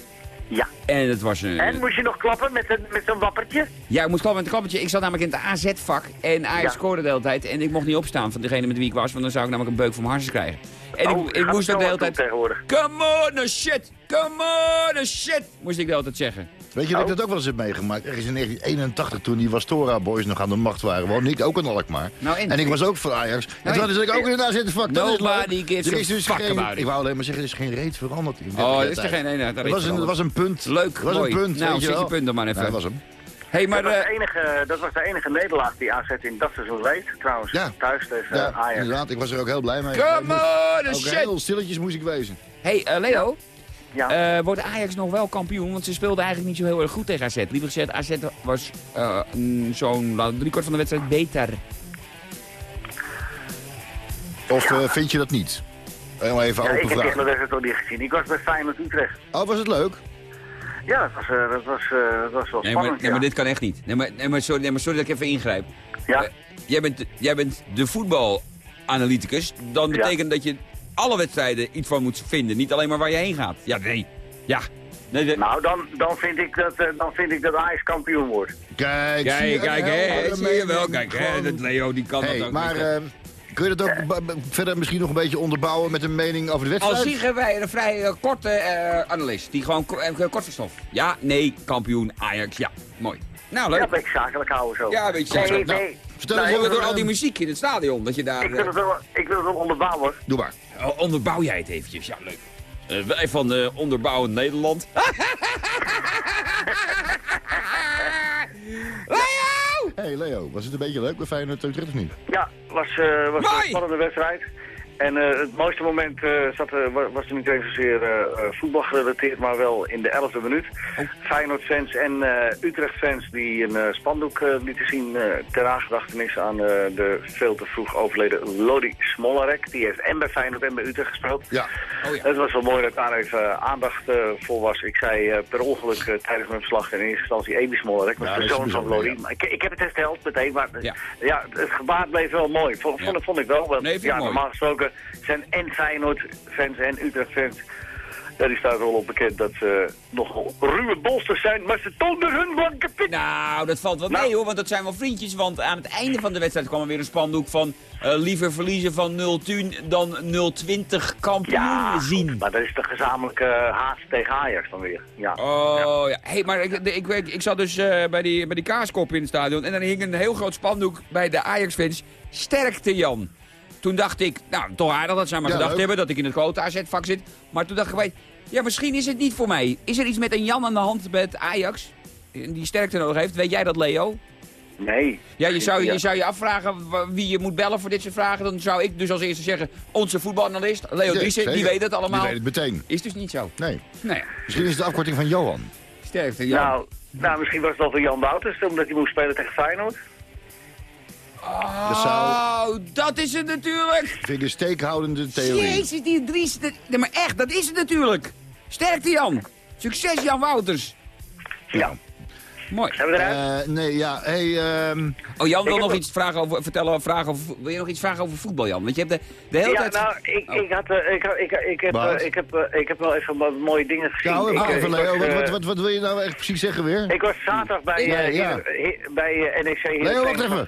Ja. En het was een... En moest je nog klappen met, een- met zo'n wappertje? Ja, ik moest klappen met een klappertje. Ik zat namelijk in het AZ-vak. En Ajax Ja. scoorde de hele tijd. En ik mocht niet opstaan van degene met wie ik was. Want dan zou ik namelijk een beuk van mijn hartjes krijgen. En Oh, ik, ik gaat moest ook de hele tijd... Come on, the shit! Come on, the shit! Moest ik de hele tijd zeggen. Weet je dat ik Oh. dat ook wel eens heb meegemaakt? Ergens in 1981 toen die Wastora Boys nog aan de macht waren. Woonde ik ook in Alkmaar. Nou, en? en ik was ook van Ajax. En Nou, toen zat ik ook in een AZ-vak. Dat is Nobody gives Er a is dus fuck geen. Ik wou alleen maar zeggen, er is geen reet veranderd. in Oh, 30 dat jaar is er geen ene. Het was, een, het was een punt. Leuk, was mooi. een punt, Nou, weet je zet je punt dan maar even. Dat was hem. hey, maar... Dat was, eh, de enige, dat was de enige nederlaag die AZ in dat seizoen leed, trouwens. Ja. Thuis tegen Ja, eh, Ajax. inderdaad. Ik was er ook heel blij mee. come on, the Ook shit! heel stilletjes moest ik wezen. hey, eh, Leo. Ja. Eh, wordt Ajax nog wel kampioen? Want ze speelden eigenlijk niet zo heel erg goed tegen AZ. Liever gezegd, AZ was eh, mm, zo'n driekwart van de wedstrijd beter. Of eh, vind je dat niet? Helemaal even ja, ik open heb echt vraag. de wedstrijd nog niet gezien. Ik was bij Feyenoord Utrecht. Oh, was het leuk? Ja, dat was, eh, dat was, eh, dat was wel Nee maar, spannend, nee, maar dit kan echt niet. Nee, maar, nee, maar, sorry, nee, maar sorry dat ik even ingrijp. Ja. Jij, bent, jij bent de voetbalanalyticus. Dan Ja. betekent dat je alle wedstrijden iets van moet vinden. Niet alleen maar waar je heen gaat. Ja, nee. Ja. Nee, de- Nou, dan, dan, vind ik dat, eh, dan vind ik dat Ajax kampioen wordt. Kijk, zie kijk, je, kijk, hè, zie je wel. Kijk, hè, dat Leo die kan Hey, dat ook maar niet. eh, kun je dat ook ba- verder misschien nog een beetje onderbouwen met een mening over de wedstrijd? Als zeggen wij een vrij eh, korte eh, analist. Die gewoon ko- eh, kort van stof. Ja, nee, kampioen, Ajax, ja. Mooi. Nou, Ja, leuk. een beetje zakelijk houden zo. Ja, een beetje Nee, zakelijk. nee. Nou, vertel Nou, Door, al die eh, muziek in het stadion, dat je daar... Ik wil het wel, ik wil het wel onderbouwen. Doe maar. Oh, onderbouw jij het eventjes, ja, leuk. Eh, wij van eh Onderbouwend Nederland. Leo! Hey Leo, was het een beetje leuk bij Feyenoord Utrecht of niet? Ja, was, eh, was een spannende wedstrijd. En eh, het mooiste moment eh, zat, eh, wa- was er niet even zozeer voetbal gerelateerd, maar wel in de 11e minuut. Feyenoord-fans en eh, Utrecht-fans die een spandoek lieten zien ter nagedachtenis aan de veel te vroeg overleden Lodi Smolarek. Die heeft en bij Feyenoord en bij Utrecht gespeeld. Ja. Oh ja. Het was wel mooi dat daar even aandacht voor was. Ik zei per ongeluk tijdens mijn verslag in eerste instantie Edi Smolarek, Ja, was dat de zoon van Lodi. ja. Maar Ik, ik heb het hersteld meteen, maar Ja. ja. het gebaar bleef wel mooi. Vond, vond, Ja. vond ik wel. Want, Nee, ja, normaal gesproken zijn en Feyenoord-fans en Utrecht-fans... Ja, die staan er wel op bekend dat ze nogal ruwe bolsters zijn, maar ze tonen hun blanke pit. Nou, dat valt wel Nou. mee hoor, want dat zijn wel vriendjes. Want aan het einde van de wedstrijd kwam er weer een spandoek van... eh, liever verliezen van 0-10 dan 0-20 kampioen Ja, zien. maar dat is de gezamenlijke haat tegen Ajax dan weer. Ja. Oh ja, hey, maar ik, ik, ik, ik zat dus eh, bij, die, bij die kaaskop in het stadion en dan hing een heel groot spandoek bij de Ajax-fans. Sterkte Jan. Toen dacht ik, nou toch aardig dat zij maar Ja, gedacht leuk. hebben dat ik in het grote AZ-vak zit. Maar toen dacht ik ja misschien is het niet voor mij. Is er iets met een Jan aan de hand met Ajax? Die sterkte nodig heeft. Weet jij dat Leo? Nee. Ja, je zou, je zou je afvragen wie je moet bellen voor dit soort vragen. Dan zou ik dus als eerste zeggen, onze voetbalanalist, Leo Ja, Driessen, die weet het allemaal. Die weet het meteen. Is dus niet zo. Nee. Nou Misschien is het de afkorting van Johan. sterkte Jan. Nou, nou, misschien was het wel voor Jan Wouters, omdat hij moest spelen tegen Feyenoord. Zou- Oh, dat is het natuurlijk. Vind een steekhoudende theorie. Jezus, die Dries. dat- Nee, maar echt, dat is het natuurlijk. Sterkte Jan. Succes Jan Wouters. Ja. Mooi. Zijn we eruit? Eh, nee, ja, hey, ehm, Oh, Jan wil Ik nog iets vragen over, vertellen, vragen over, wil je nog iets vragen over voetbal, Jan? Want je hebt de, de hele ja, tijd... nou, ik, Oh. ik, had, eh, ik, had- ik, ik, heb, eh, ik, heb, ik heb wel even wat mooie dingen gezien. nou, ik, wacht even, ik Leo, was, wat, wat, wat, wat wil je nou echt precies zeggen weer? Ik was zaterdag bij, Ja, ja. Bij eh, NEC. Leo, wacht even.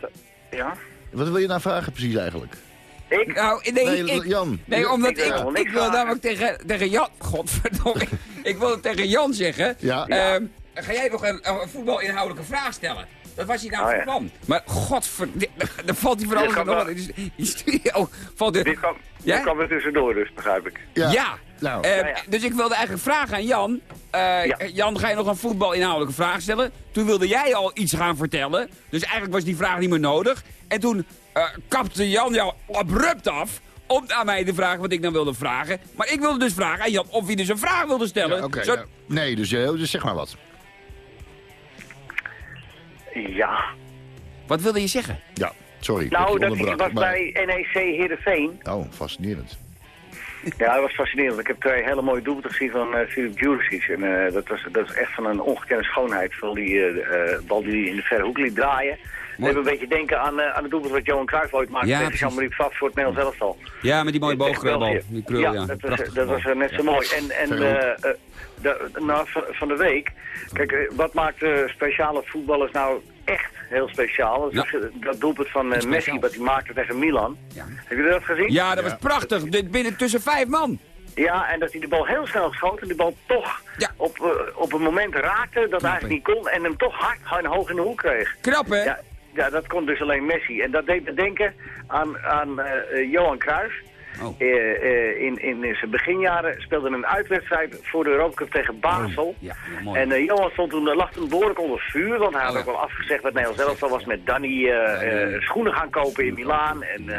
Ja? Wat wil je nou vragen precies eigenlijk? Ik? Nou, nee, Nee, ik, Jan. Nee, omdat Ik ik, wil ik, wil namelijk tegen, tegen Jan... Godverdomme. ik wil tegen Jan zeggen... Ja. ehm, ga jij nog een, een voetbalinhoudelijke vraag stellen? Dat was hij nou Oh, van ja. Maar godverdomme... Dan valt hij van alles kan nog in die- studio valt er... Dit kwam, Ja? dit kwam er tussendoor dus, begrijp ik. Ja. Ja. Nou. Eh, ja. Dus ik wilde eigenlijk vragen aan Jan. eh, Ja. Jan, ga je nog een voetbalinhoudelijke vraag stellen? Toen wilde jij al iets gaan vertellen. Dus eigenlijk was die vraag niet meer nodig. En toen eh, kapte Jan jou abrupt af om aan mij te vragen wat ik dan wilde vragen. Maar ik wilde dus vragen aan Jan of hij dus een vraag wilde stellen. Ja, Oké, Zo- ja. nee, dus, dus zeg maar wat. Ja. Wat wilde je zeggen? Ja, sorry. Nou, dat ik was maar- bij NEC Heerenveen. Oh, fascinerend. Ja, dat was fascinerend. Ik heb twee hele mooie doelpunten gezien van eh Filip Juricic. En eh, dat, was, dat is echt van een ongekende schoonheid. Vooral die eh, bal die hij in de verre hoek liet draaien. Me een beetje denken aan, aan het doelpunt wat Johan Cruijff ooit maakte Ja, tegen. Jean-Marie Pfaff voor het Nederlands elftal. Ja, met die mooie krul, ja. ja, dat was, dat net zo mooi. En, en de, nou, van, van de week, kijk, wat maakt speciale voetballers nou echt heel speciaal? Dat, dat doelpunt van eh. Messi wat hij maakte tegen Milan. Ja. Hebben jullie dat gezien? Ja, dat was prachtig. Dit Binnen tussen vijf man. Ja, en dat hij de bal heel snel schoot en de bal toch Ja. op, eh, op een moment raakte dat hij eigenlijk niet kon en hem toch hard en hoog in de hoek kreeg. Knap, hè? Ja, ja, dat kon dus alleen Messi. En dat deed me denken aan, aan eh, Johan Cruijff. Oh. Eh, eh, in, in zijn beginjaren speelde een uitwedstrijd voor de Europa Cup tegen Basel. Ja, ja, mooi. En eh, Johan stond toen, lag toen behoorlijk onder vuur, want hij had Oh, ook wel afgezegd dat Nederland zelf al was met Danny schoenen gaan kopen in Milaan en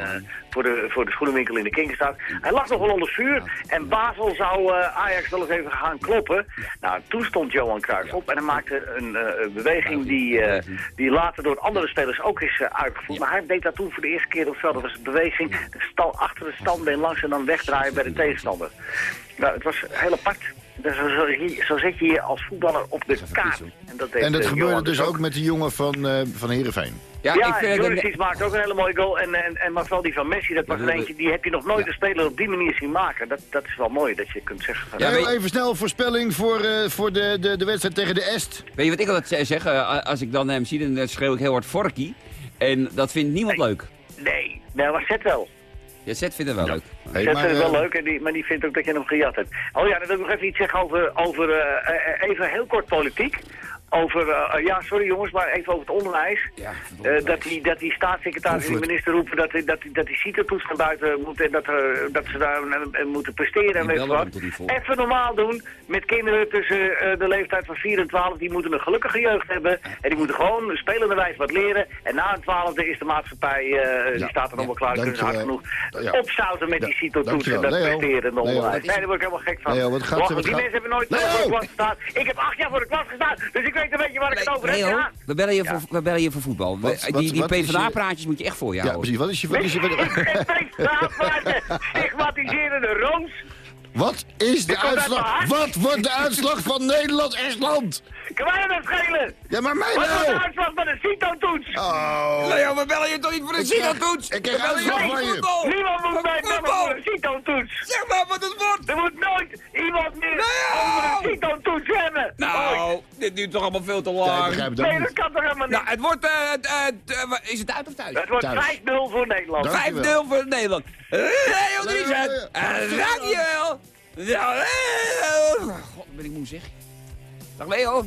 voor, de, voor de schoenenwinkel in de Kinkerstraat. Hij lag nog wel onder vuur en Basel zou Ajax wel eens even gaan kloppen. Nou, toen stond Johan Cruijff op en hij maakte een beweging die, die later door andere spelers ook is uitgevoerd. Maar hij deed dat toen voor de eerste keer op veld. Dat was een beweging, de stal, achter de standbeen langs en dan wegdraaien bij de tegenstander. Nou, het was heel apart. Dus zo, zo, zet je je als voetballer op de kaart. En dat, deed, En dat eh, gebeurde Johan dus ook met die jongen van, eh van Heerenveen. Ja, Ja, ik vind het Juricic maakt ook een hele mooie goal. En, en, en maar vooral die van Messi, dat was eentje, die heb je nog nooit een speler op die manier zien maken. Dat, dat is wel mooi, dat je kunt zeggen. Ja, je- even snel voorspelling voor, eh, voor de, de, de wedstrijd tegen de Est. Weet je wat ik altijd zeg? Als ik dan hem zie, dan schreeuw ik heel hard Forky. En dat vindt niemand leuk. Nee, nee, maar zet wel. Ja, Zet vindt het wel leuk. Hey, Zet maar, vindt het wel eh, leuk, en die, maar die vindt ook dat je hem gejat hebt. Oh ja, dan wil ik nog even iets zeggen over, over eh, eh, even heel kort politiek. Over, eh, eh, ja, sorry jongens, maar even over het onderwijs. Ja, Eh, dat, die, dat die staatssecretaris en de minister roepen dat, die- dat, dat die CITO-toets naar buiten moet en dat, er, dat ze daar moeten presteren en weet wat. Even normaal doen met kinderen tussen de leeftijd van 4 en 12. Die moeten een gelukkige jeugd hebben en die moeten gewoon spelenderwijs wat leren. En na een twaalfde is de maatschappij, die staat er nog wel klaar, kunnen ze hard genoeg. Ja. opzouten met die CITO-toets en dat Leo, presteren en onderwijs. Nee, daar word ik helemaal gek van. Leo, wat gaat- die mensen hebben nooit voor de klas gestaan. Ik heb acht jaar voor de klas gestaan, dus ik weet een beetje waar ik het over heb. Leo, Ja. we bellen je, voor, we bellen je voor voetbal. We- die wat- die PvdA-praatjes moet je echt voor je Ja, houden. precies. Wat is je... Wat is je Wat stigmatiserende roos. wat is de uitslag? Wat wordt de uitslag van Nederland-Estland? Kan mij dat schelen? Ja, maar mij Wat wordt de wel! uitslag van de CITO-toets? Oh. Leo, we bellen je toch niet voor krijg- Zino-toets? ik krijg uitslag voor van je. Niemand moet mij bellen voor een CITO-toets. Zeg maar wat het wordt. Dit duurt toch allemaal veel te lang. Nee, ook dat niet. kan toch helemaal niet? Nou, het wordt... eh, eh, eh, is het uit of thuis? het wordt thuis. 5-0 voor Nederland. Dank- 5-0 voor Nederland. Leo Driesen. Dankjewel. God, ben ik moe zeg. Dag Leo.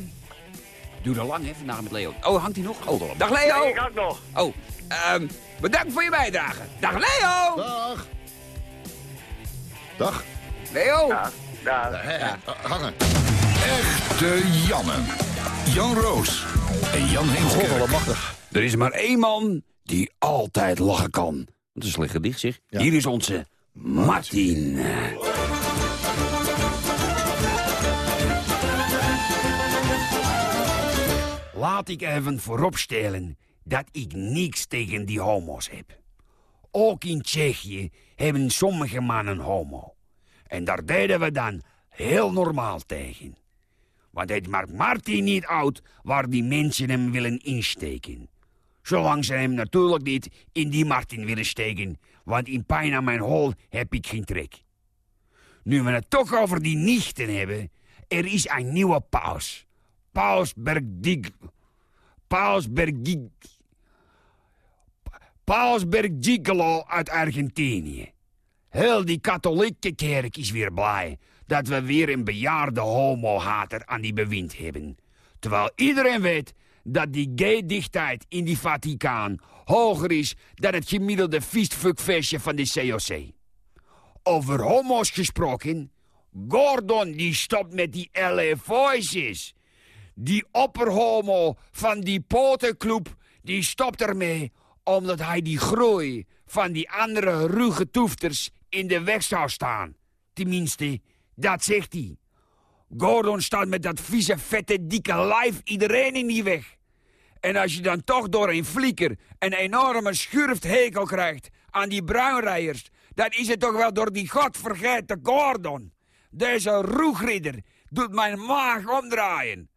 Duurde lang hè, vandaag met Leo. Oh, hangt hij nog? Oh, dag Nee, Leo. ik had nog. Oh, ehm, bedankt voor je bijdrage. Dag Leo. Dag. Dag. Leo. Ja, ja. Hangen. Echte Janne. Jan Roos en Jan Heemskerk. Er is maar één man die altijd lachen kan. Dat is een slecht gedicht, zeg. Ja. Hier is onze Martin. Laat ik even vooropstellen dat ik niks tegen die homo's heb. Ook in Tsjechië hebben sommige mannen homo. En daar deden we dan heel normaal tegen. Want het maakt Martin niet uit waar die mensen hem willen insteken. Zolang ze hem natuurlijk niet in die Martin willen steken. Want in pijn aan mijn hol heb ik geen trek. Nu we het toch over die nichten hebben. Er is een nieuwe paus. Paus Bergdig... Paus Bergig... Paus Bergigolo uit Argentinië. Heel die katholieke kerk is weer blij dat we weer een bejaarde homo-hater aan die bewind hebben. Terwijl iedereen weet dat die gay-dichtheid in die Vaticaan hoger is dan het gemiddelde feestfuckfeestje van de COC. Over homo's gesproken, Gordon die stopt met die LA Voices. Die opperhomo van die potenclub, die stopt ermee omdat hij die groei van die andere ruge toefters in de weg zou staan. Tenminste, dat zegt hij. Gordon staat met dat vieze, vette, dikke lijf iedereen in die weg. En als je dan toch door een flieker een enorme schurfthekel krijgt aan die bruinrijers... dan is het toch wel door die godvergeten Gordon. Deze roegridder doet mijn maag omdraaien.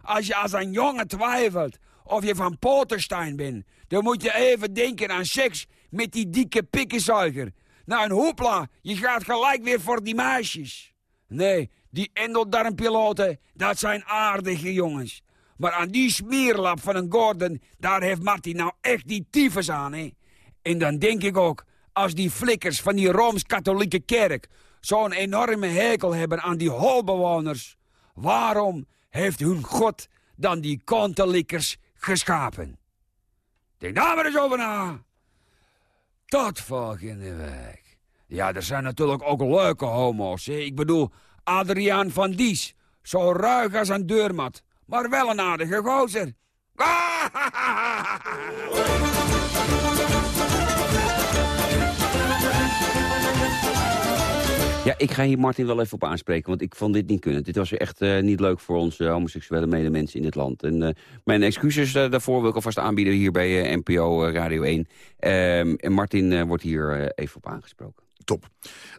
Als je als een jongen twijfelt of je van Potenstein bent... dan moet je even denken aan seks met die dikke pikkenzuiger. Nou, een hoepla, je gaat gelijk weer voor die meisjes. Nee, die endeldarmpiloten, dat zijn aardige jongens. Maar aan die smeerlap van een Gordon, daar heeft Martin nou echt die tyfus aan, hè? En dan denk ik ook, als die flikkers van die Rooms-Katholieke kerk... zo'n enorme hekel hebben aan die holbewoners... waarom heeft hun God dan die kontelikkers geschapen? Denk daar maar eens over na. Tot volgende week. Ja, er zijn natuurlijk ook leuke homo's. Ik bedoel, Adriaan van Dies. Zo ruig als een deurmat. Maar wel een aardige gozer. Ja, ik ga hier Martin wel even op aanspreken, want ik vond dit niet kunnen. Dit was echt uh, niet leuk voor onze homoseksuele medemensen in dit land. En uh, mijn excuses daarvoor wil ik alvast aanbieden hier bij NPO Radio 1. Ehm, en Martin wordt hier even op aangesproken. Top.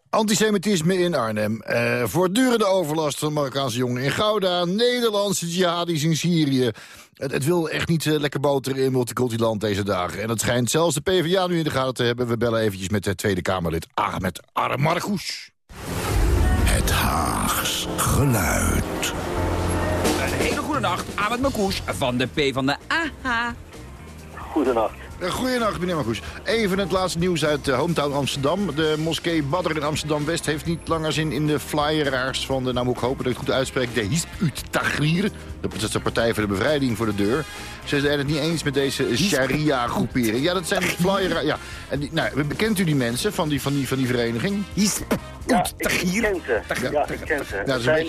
Antisemitisme in Arnhem. voortdurende overlast van Marokkaanse jongeren in Gouda. Nederlandse jihadis in Syrië. Het, het wil echt niet lekker boter in multicultureel deze dagen. En het schijnt zelfs de PvdA nu in de gaten te hebben. We bellen eventjes met de Tweede Kamerlid Ahmed Armargouch. Het Haags geluid. Een hele goede nacht, Ahmed Marcouch van de P van de AHA. Goedenacht. Goedenacht, meneer Marcouch. Even het laatste nieuws uit uh, Hometown Amsterdam. De moskee Badr in Amsterdam-West heeft niet langer zin in de flyeraars van de, nou moet ik hopen dat ik het goed uitspreek, de Hisp ut Tahrir. Dat is de Partij voor de Bevrijding voor de deur. Ze zijn het niet eens met deze sharia-groepering. Ja, dat zijn de flyeraars. Ja. En die, nou, bekent u die mensen van die, van die, van die vereniging? Hisp ut Tahrir. Ja, ik ken ze. Ja, ik ken ze. Ja, het zijn...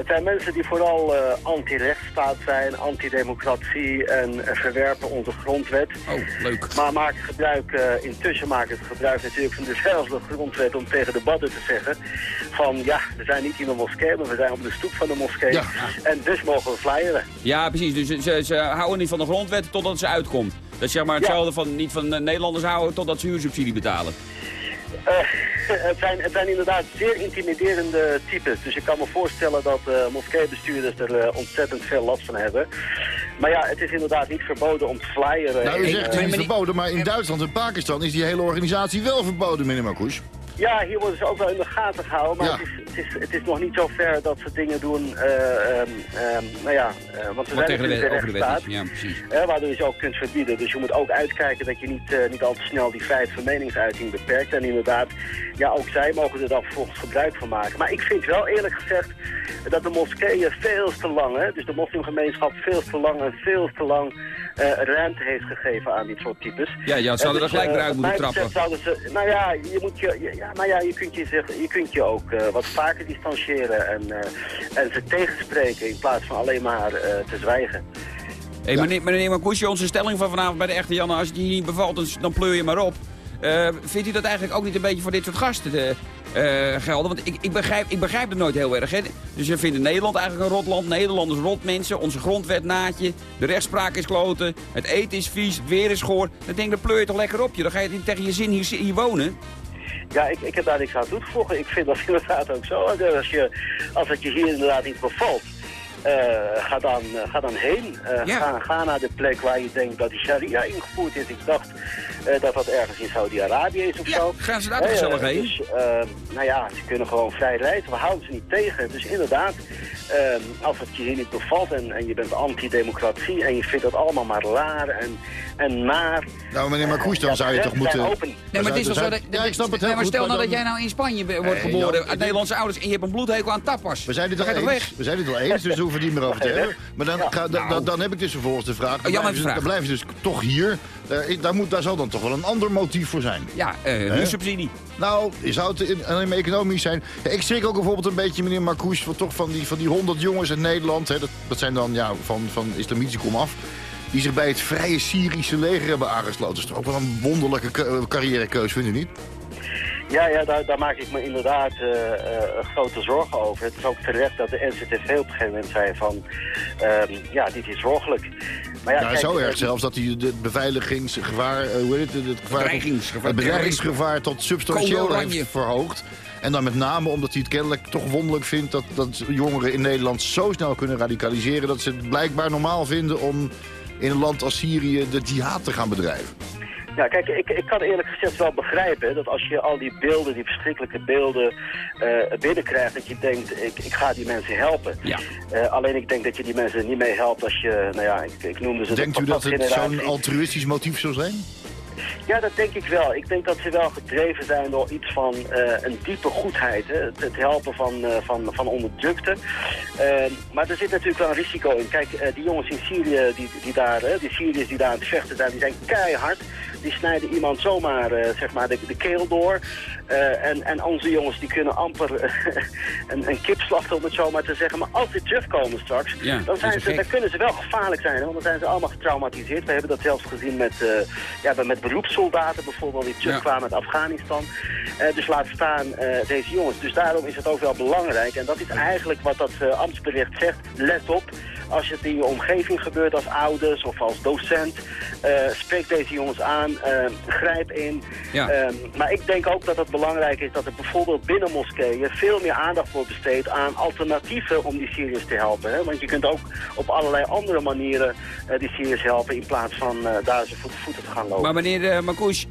Het zijn mensen die vooral uh, anti-rechtsstaat zijn, anti-democratie en uh, verwerpen onze grondwet. Oh, leuk. Maar maken gebruik, uh, intussen maken het gebruik natuurlijk van dezelfde grondwet om tegen de badden te zeggen van ja, we zijn niet in de moskee, maar we zijn op de stoep van de moskee. Ja. En dus mogen we flyeren. Ja, precies. Dus ze, ze houden niet van de grondwet totdat ze uitkomt. Dat is zeg maar hetzelfde van niet van Nederlanders houden totdat ze huursubsidie betalen. Uh, het, zijn, het zijn inderdaad zeer intimiderende types. Dus ik kan me voorstellen dat uh, moskeebestuurders er uh, ontzettend veel last van hebben. Maar ja, het is inderdaad niet verboden om te flyeren. Nou, u zegt het is niet verboden, maar in Duitsland en Pakistan is die hele organisatie wel verboden, meneer Marcouch. Ja, hier worden ze ook wel in de gaten gehouden, maar het, is, het, is, het is nog niet zo ver dat ze dingen doen, uh, nou ja, uh, want ze zijn tegen de, over de wet ja, precies. waardoor je ze ook kunt verbieden. Dus je moet ook uitkijken dat je niet, niet al te snel die vrijheid van meningsuiting beperkt. En inderdaad, ja, ook zij mogen er dan vervolgens gebruik van maken. Maar ik vind wel eerlijk gezegd dat de moskeeën veel te lang, hè, dus de moslimgemeenschap veel te lang en veel te lang ruimte heeft gegeven aan dit soort types. Ja, ja ze hadden dus, er gelijk eruit moeten trappen. Zouden ze, nou ja, je moet je, ja, maar ja, je kunt je, zeggen, je, kunt je ook uh, wat vaker distancieren en, en ze tegenspreken in plaats van alleen maar te zwijgen. Hey, ja. meneer, meneer onze stelling van vanavond bij de echte Janne, als het je niet bevalt, dan pleur je maar op. vindt u dat eigenlijk ook niet een beetje voor dit soort gasten te, gelden? Want ik, ik, begrijp, ik begrijp het nooit heel erg. Hè? Dus we vinden Nederland eigenlijk een rotland, Nederlanders rotmensen, onze grondwet naadje, de rechtspraak is kloten, het eten is vies, het weer is goor. Dan denk ik, dan pleur je toch lekker op je. Dan ga je niet tegen je zin hier, hier wonen. Ja, ik, ik heb daar niks aan toe te voegen. Ik vind dat inderdaad ook zo. Als, je, als het je hier inderdaad niet bevalt, ga, dan, ga dan heen. Ja. ga, ga naar de plek waar je denkt dat die sharia ingevoerd is. Ik dacht dat dat ergens in Saudi-Arabië is of Ja, zo. gaan ze daar toch Eh, gezellig heen? Dus, eh, nou ja, ze kunnen gewoon vrij reizen. We houden ze niet tegen. Dus inderdaad, eh, als het je hier niet bevalt en, en je bent anti-democratie en je vindt dat allemaal maar raar en, en naar... Nou, meneer Marcouch, dan zou je toch moeten... open. Nee, maar het is toch zo dat... Ja, ik snap het heel maar stel nou dat jij nou in Spanje wordt geboren uit ik- Nederlandse ouders en je hebt een bloedhekel aan tapas. We zijn het al eens. weg? We zijn het al eens, dus hoeven we niet meer over te hebben. Maar dan, ga, dan, Nou. dan, dan heb ik dus vervolgens de vraag. Dan blijven, ze, een dan vraag. blijven ze dus toch hier. Daar, is- daar, moet, daar zal dan toch wel een ander motief voor zijn. Ja, eh huursubsidie. Nou, zou het in- alleen economisch zijn? Ik schrik ook bijvoorbeeld een beetje, meneer Marcouch, van, toch van die, van die 100 jongens uit Nederland. Hè, dat, dat zijn dan ja, van, van islamitische komaf. Die zich bij het vrije Syrische leger hebben aangesloten. Dat is toch ook wel een wonderlijke ke- eh, carrièrekeus, vindt u niet? Ja, ja daar, daar maak ik me inderdaad eh, eh, grote zorgen over. Het is ook terecht dat de NCTV op een gegeven moment zei van... ehm, ja, dit is zorgelijk. Maar ja, kijk, zo eh, erg zelfs dat hij het beveiligingsgevaar, eh, hoe heet het, het, gevaar, Bedreigingsgevaar. het bedreigingsgevaar tot substantieel heeft verhoogd. En dan met name omdat hij het kennelijk toch wonderlijk vindt dat, dat jongeren in Nederland zo snel kunnen radicaliseren dat ze het blijkbaar normaal vinden om in een land als Syrië de jihad te gaan bedrijven. Ja, kijk, ik, ik kan eerlijk gezegd wel begrijpen dat als je al die beelden, die verschrikkelijke beelden eh, binnenkrijgt, dat je denkt, ik, ik ga die mensen helpen. Ja. Eh, alleen ik denk dat je die mensen niet mee helpt als je, nou ja, ik, ik noemde ze Denkt de u dat het zo'n altruïstisch motief zou zijn? Ja, dat denk ik wel. Ik denk dat ze wel gedreven zijn door iets van eh, een diepe goedheid. Hè? Het, het helpen van, van, van onderdrukten. Eh, maar er zit natuurlijk wel een risico in. Kijk, die jongens in Syrië, die, die daar, hè, die Syriërs die daar aan het vechten zijn, die zijn keihard. Die snijden iemand zomaar eh, zeg maar de, de keel door. Eh, en, en onze jongens die kunnen amper eh, een, een kip slachten, om het zo maar te zeggen. Maar als die terugkomen straks, Ja, dan, zijn ze, dan kunnen ze wel gevaarlijk zijn. Want dan zijn ze allemaal getraumatiseerd. We hebben dat zelfs gezien met, ja, met beroepssoldaten bijvoorbeeld die terugkwamen uit Afghanistan. Dus laat staan deze jongens. Dus daarom is het ook wel belangrijk. En dat is eigenlijk wat dat ambtsbericht zegt. Let op. Als het in je omgeving gebeurt als ouders of als docent, eh, spreek deze jongens aan, eh, grijp in. Ja. Ehm, maar ik denk ook dat het belangrijk is dat er bijvoorbeeld binnen moskeeën veel meer aandacht wordt besteed aan alternatieven om die Syriërs te helpen. Hè? Want je kunt ook op allerlei andere manieren eh, die Syriërs helpen in plaats van daar ze voor de voeten te gaan lopen. Maar meneer uh, Marcouch,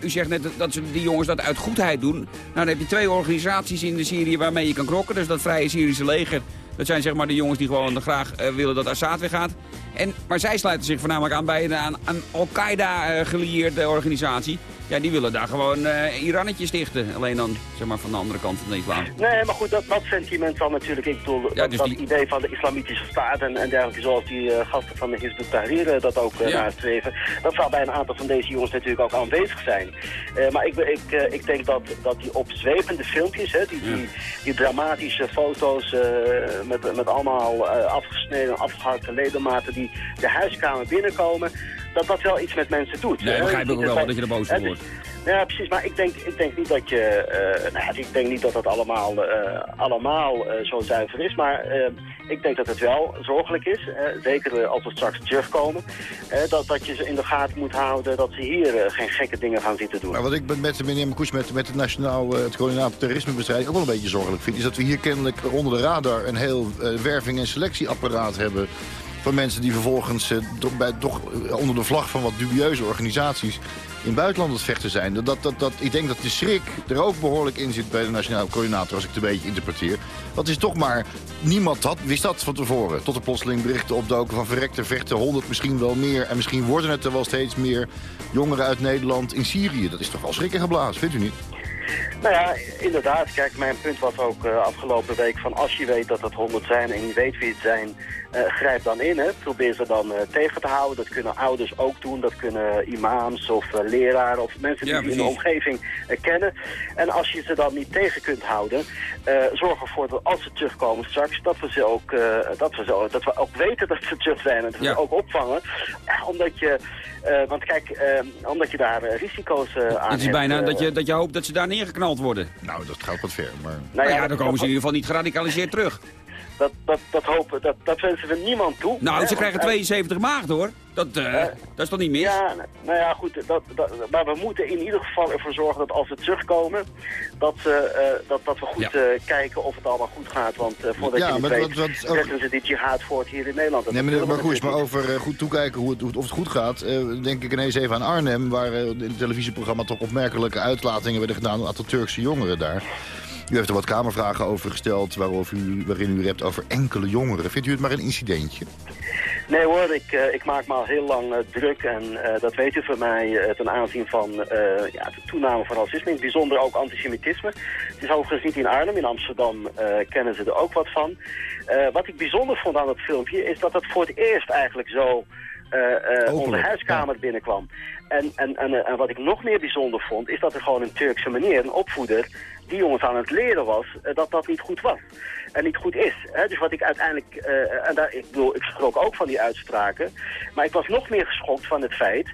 u zegt net dat, ze die jongens dat uit goedheid doen. Nou, dan heb je twee organisaties in de Syrië waarmee je kan knokken. Dus dat Vrije Syrische leger, dat zijn zeg maar de jongens die gewoon graag eh, willen dat Assad weggaat. En, maar zij sluiten zich voornamelijk aan bij een aan, aan Al-Qaeda uh, gelieerde organisatie. Ja, die willen daar gewoon uh, Irannetje stichten. Alleen dan, zeg maar, van de andere kant van de islam. Nee, maar goed, dat, dat sentiment zal natuurlijk, ik bedoel, Ja, dus dat die- idee van de islamitische staat en, en dergelijke, zoals die eh, gasten van de Hizb ut-Tahrir eh, dat ook uh, Ja. nastreven, dat zal bij een aantal van deze jongens natuurlijk ook aanwezig zijn. Eh, maar ik, ik, eh, ik denk dat, dat die opzwepende filmpjes, hè, die, die, die dramatische foto's eh, met, met allemaal eh, afgesneden, afgehakte ledematen die de huiskamer binnenkomen, dat dat wel iets met mensen doet. Nee, begrijp ik ook Het wel dat je er boos van dus- wordt. ja, precies. Maar ik denk, ik denk niet dat je... eh, nou ja, ik denk niet dat het allemaal, eh, allemaal eh, zo zuiver is. Maar eh, ik denk dat het wel zorgelijk is. zeker als we straks terugkomen. dat, dat je ze in de gaten moet houden dat ze hier geen gekke dingen gaan zitten doen. Maar wat ik met- met meneer Marcouch, met, met het Nationaal eh, het Coördinaat Terrorismebestrijding ook wel een beetje zorgelijk vind... is dat we hier kennelijk onder de radar een heel eh, werving- en selectieapparaat hebben... van mensen die vervolgens eh, toch, bij, toch eh, onder de vlag van wat dubieuze organisaties... in buitenland het vechten zijn. Dat, dat, dat, ik denk dat de schrik er ook behoorlijk in zit bij de Nationaal Coördinator... als ik het een beetje interpreteer. Dat is toch maar... Niemand had, wist dat van tevoren. Tot er plotseling berichten opdoken van verrekte vechten 100, misschien wel meer. En misschien worden het er wel steeds meer jongeren uit Nederland in Syrië. Dat is toch wel schrikken geblazen, vindt u niet? Nou ja, inderdaad. Kijk, mijn punt was ook eh, afgelopen week van als je weet dat het honderd zijn en je weet wie het zijn, grijp dan in. Hè. Probeer ze dan eh, tegen te houden. Dat kunnen ouders ook doen. Dat kunnen imams of eh, leraren of mensen die Ja, je in de omgeving eh, kennen. En als je ze dan niet tegen kunt houden, eh, zorg ervoor dat als ze terugkomen straks, dat we ze ook, eh, dat we ze, dat we ook weten dat ze terug zijn en dat we Ja. ze ook opvangen. Omdat je, eh, want kijk, eh, omdat je daar eh, risico's eh, aan Het is hebt, bijna eh, dat je, dat je hoopt dat ze daar neergeknald worden. Nou, dat gaat wat ver, maar... nou Nou ja, dat- dan komen ze in ieder geval niet geradicaliseerd terug. Dat, dat, dat, hopen, dat, dat wensen we niemand toe. Nou, hè, ze krijgen want, eh, 72 maagden hoor. Dat, eh, dat is toch niet mis? Ja, nou ja, goed. Dat, dat, maar we moeten in ieder geval ervoor zorgen dat als ze terugkomen, dat, ze, eh, dat, dat we goed Ja. eh, kijken of het allemaal goed gaat. Want eh, voordat Ja, je het maar weet, wat- wat- zetten ze dit jihad voort hier in Nederland. Nee, meneer we Marcouch, maar over eh, goed toekijken hoe het, hoe het- of het goed gaat... eh, denk ik ineens even aan Arnhem... waar eh, in het televisieprogramma toch opmerkelijke uitlatingen werden gedaan... door een aantal Turkse jongeren daar. U heeft er wat kamervragen over gesteld... Waarover u, waarin u hebt over enkele jongeren. Vindt u het maar een incidentje? Nee hoor, ik, eh, ik maak me al heel lang eh, druk en eh, dat weet u van mij ten aanzien van ja, de toename van racisme, in het bijzonder ook antisemitisme. Het is overigens niet in Arnhem, in Amsterdam kennen ze er ook wat van. Wat ik bijzonder vond aan het filmpje is dat het voor het eerst eigenlijk zo onze Openlijk, huiskamer binnenkwam. En, en, en, eh, en wat ik nog meer bijzonder vond, is dat er gewoon een Turkse meneer, een opvoeder, die jongens aan het leren was, eh, dat dat niet goed was. En niet goed is. Hè? Dus wat ik uiteindelijk, eh, en daar, ik bedoel, ik schrok ook van die uitspraken, maar ik was nog meer geschokt van het feit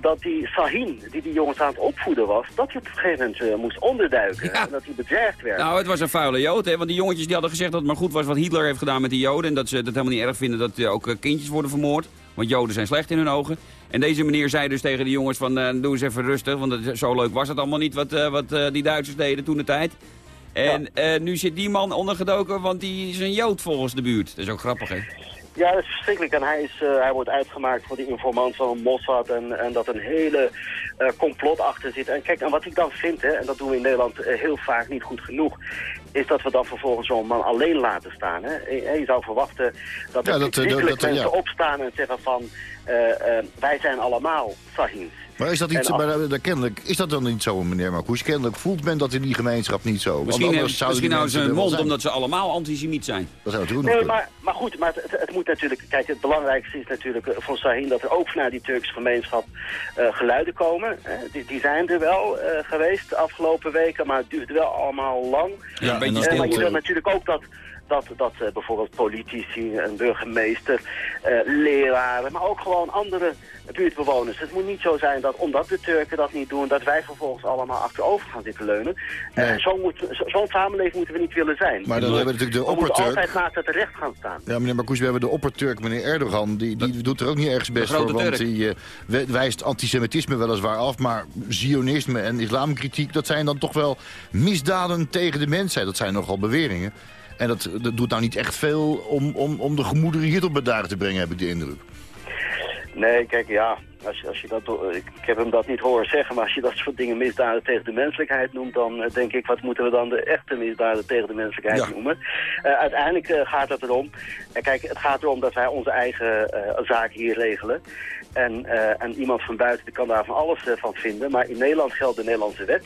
dat die Sahin, die die jongens aan het opvoeden was, dat hij op een gegeven moment eh, moest onderduiken. Ja. En dat hij bedreigd werd. Nou, het was een vuile Jood, hè? Want die jongetjes die hadden gezegd dat het maar goed was wat Hitler heeft gedaan met die Joden. En dat ze dat helemaal niet erg vinden dat er ook eh, kindjes worden vermoord. Want Joden zijn slecht in hun ogen. En deze meneer zei dus tegen die jongens van, eh, doe eens even rustig. Want het, zo leuk was het allemaal niet wat, eh, wat eh, die Duitsers deden toen de tijd. En nu zit die man ondergedoken, want die is een Jood volgens de buurt. Dat is ook grappig, hè? Ja, dat is verschrikkelijk. En hij, is, hij wordt uitgemaakt voor die informant van Mossad en, en dat een hele complot achter zit. En kijk, en wat ik dan vind, hè, en dat doen we in Nederland heel vaak niet goed genoeg, is dat we dan vervolgens zo'n man alleen laten staan. Hè. Je, je zou verwachten dat er Ja, dat, eh, dat, eh, mensen ja. opstaan en zeggen van, wij zijn allemaal Sahins. Maar is dat, maar, eh, kennelijk, is dat dan niet zo, meneer Marcouch? Kennelijk voelt men dat in die gemeenschap niet zo. Misschien, misschien houden ze hun mond zijn. omdat ze allemaal antisemiet zijn. Dat zou natuurlijk Nee, maar, maar goed, maar het, het moet natuurlijk... Kijk, het belangrijkste is natuurlijk eh, voor Sahin dat er ook vanuit die Turkse gemeenschap eh, geluiden komen. hè. die, die zijn er wel eh, geweest de afgelopen weken, maar het duurt wel allemaal lang. Ja, een beetje Eh, maar je wil natuurlijk ook dat, dat, dat eh, bijvoorbeeld politici, een burgemeester, eh, leraren, maar ook gewoon andere buurtbewoners. Het moet niet zo zijn dat omdat de Turken dat niet doen, dat wij vervolgens allemaal achterover gaan zitten leunen. Eh, zo zo- Zo'n samenleving moeten we niet willen zijn. Maar dan hebben we natuurlijk de we moeten opperturk. altijd naast het recht gaan staan. Ja, meneer Marcouch, we hebben de opperturk, meneer Erdogan. Die, die doet er ook niet ergens best voor. Want die eh, wijst antisemitisme weliswaar af. Maar zionisme en islamkritiek, dat zijn dan toch wel misdaden tegen de mensheid. Dat zijn nogal beweringen. En dat, dat doet nou niet echt veel om, om, om de gemoederen hier tot bedaren te brengen, heb ik de indruk. Nee, kijk, ja, als, als je dat, ik, ik heb hem dat niet horen zeggen, maar als je dat soort dingen misdaden tegen de menselijkheid noemt, dan eh, denk ik, wat moeten we dan de echte misdaden tegen de menselijkheid Ja. noemen? Eh, uiteindelijk eh, gaat het erom, eh, kijk, het gaat erom dat wij onze eigen zaken hier regelen. En, en iemand van buiten kan daar van alles van vinden, maar in Nederland geldt de Nederlandse wet.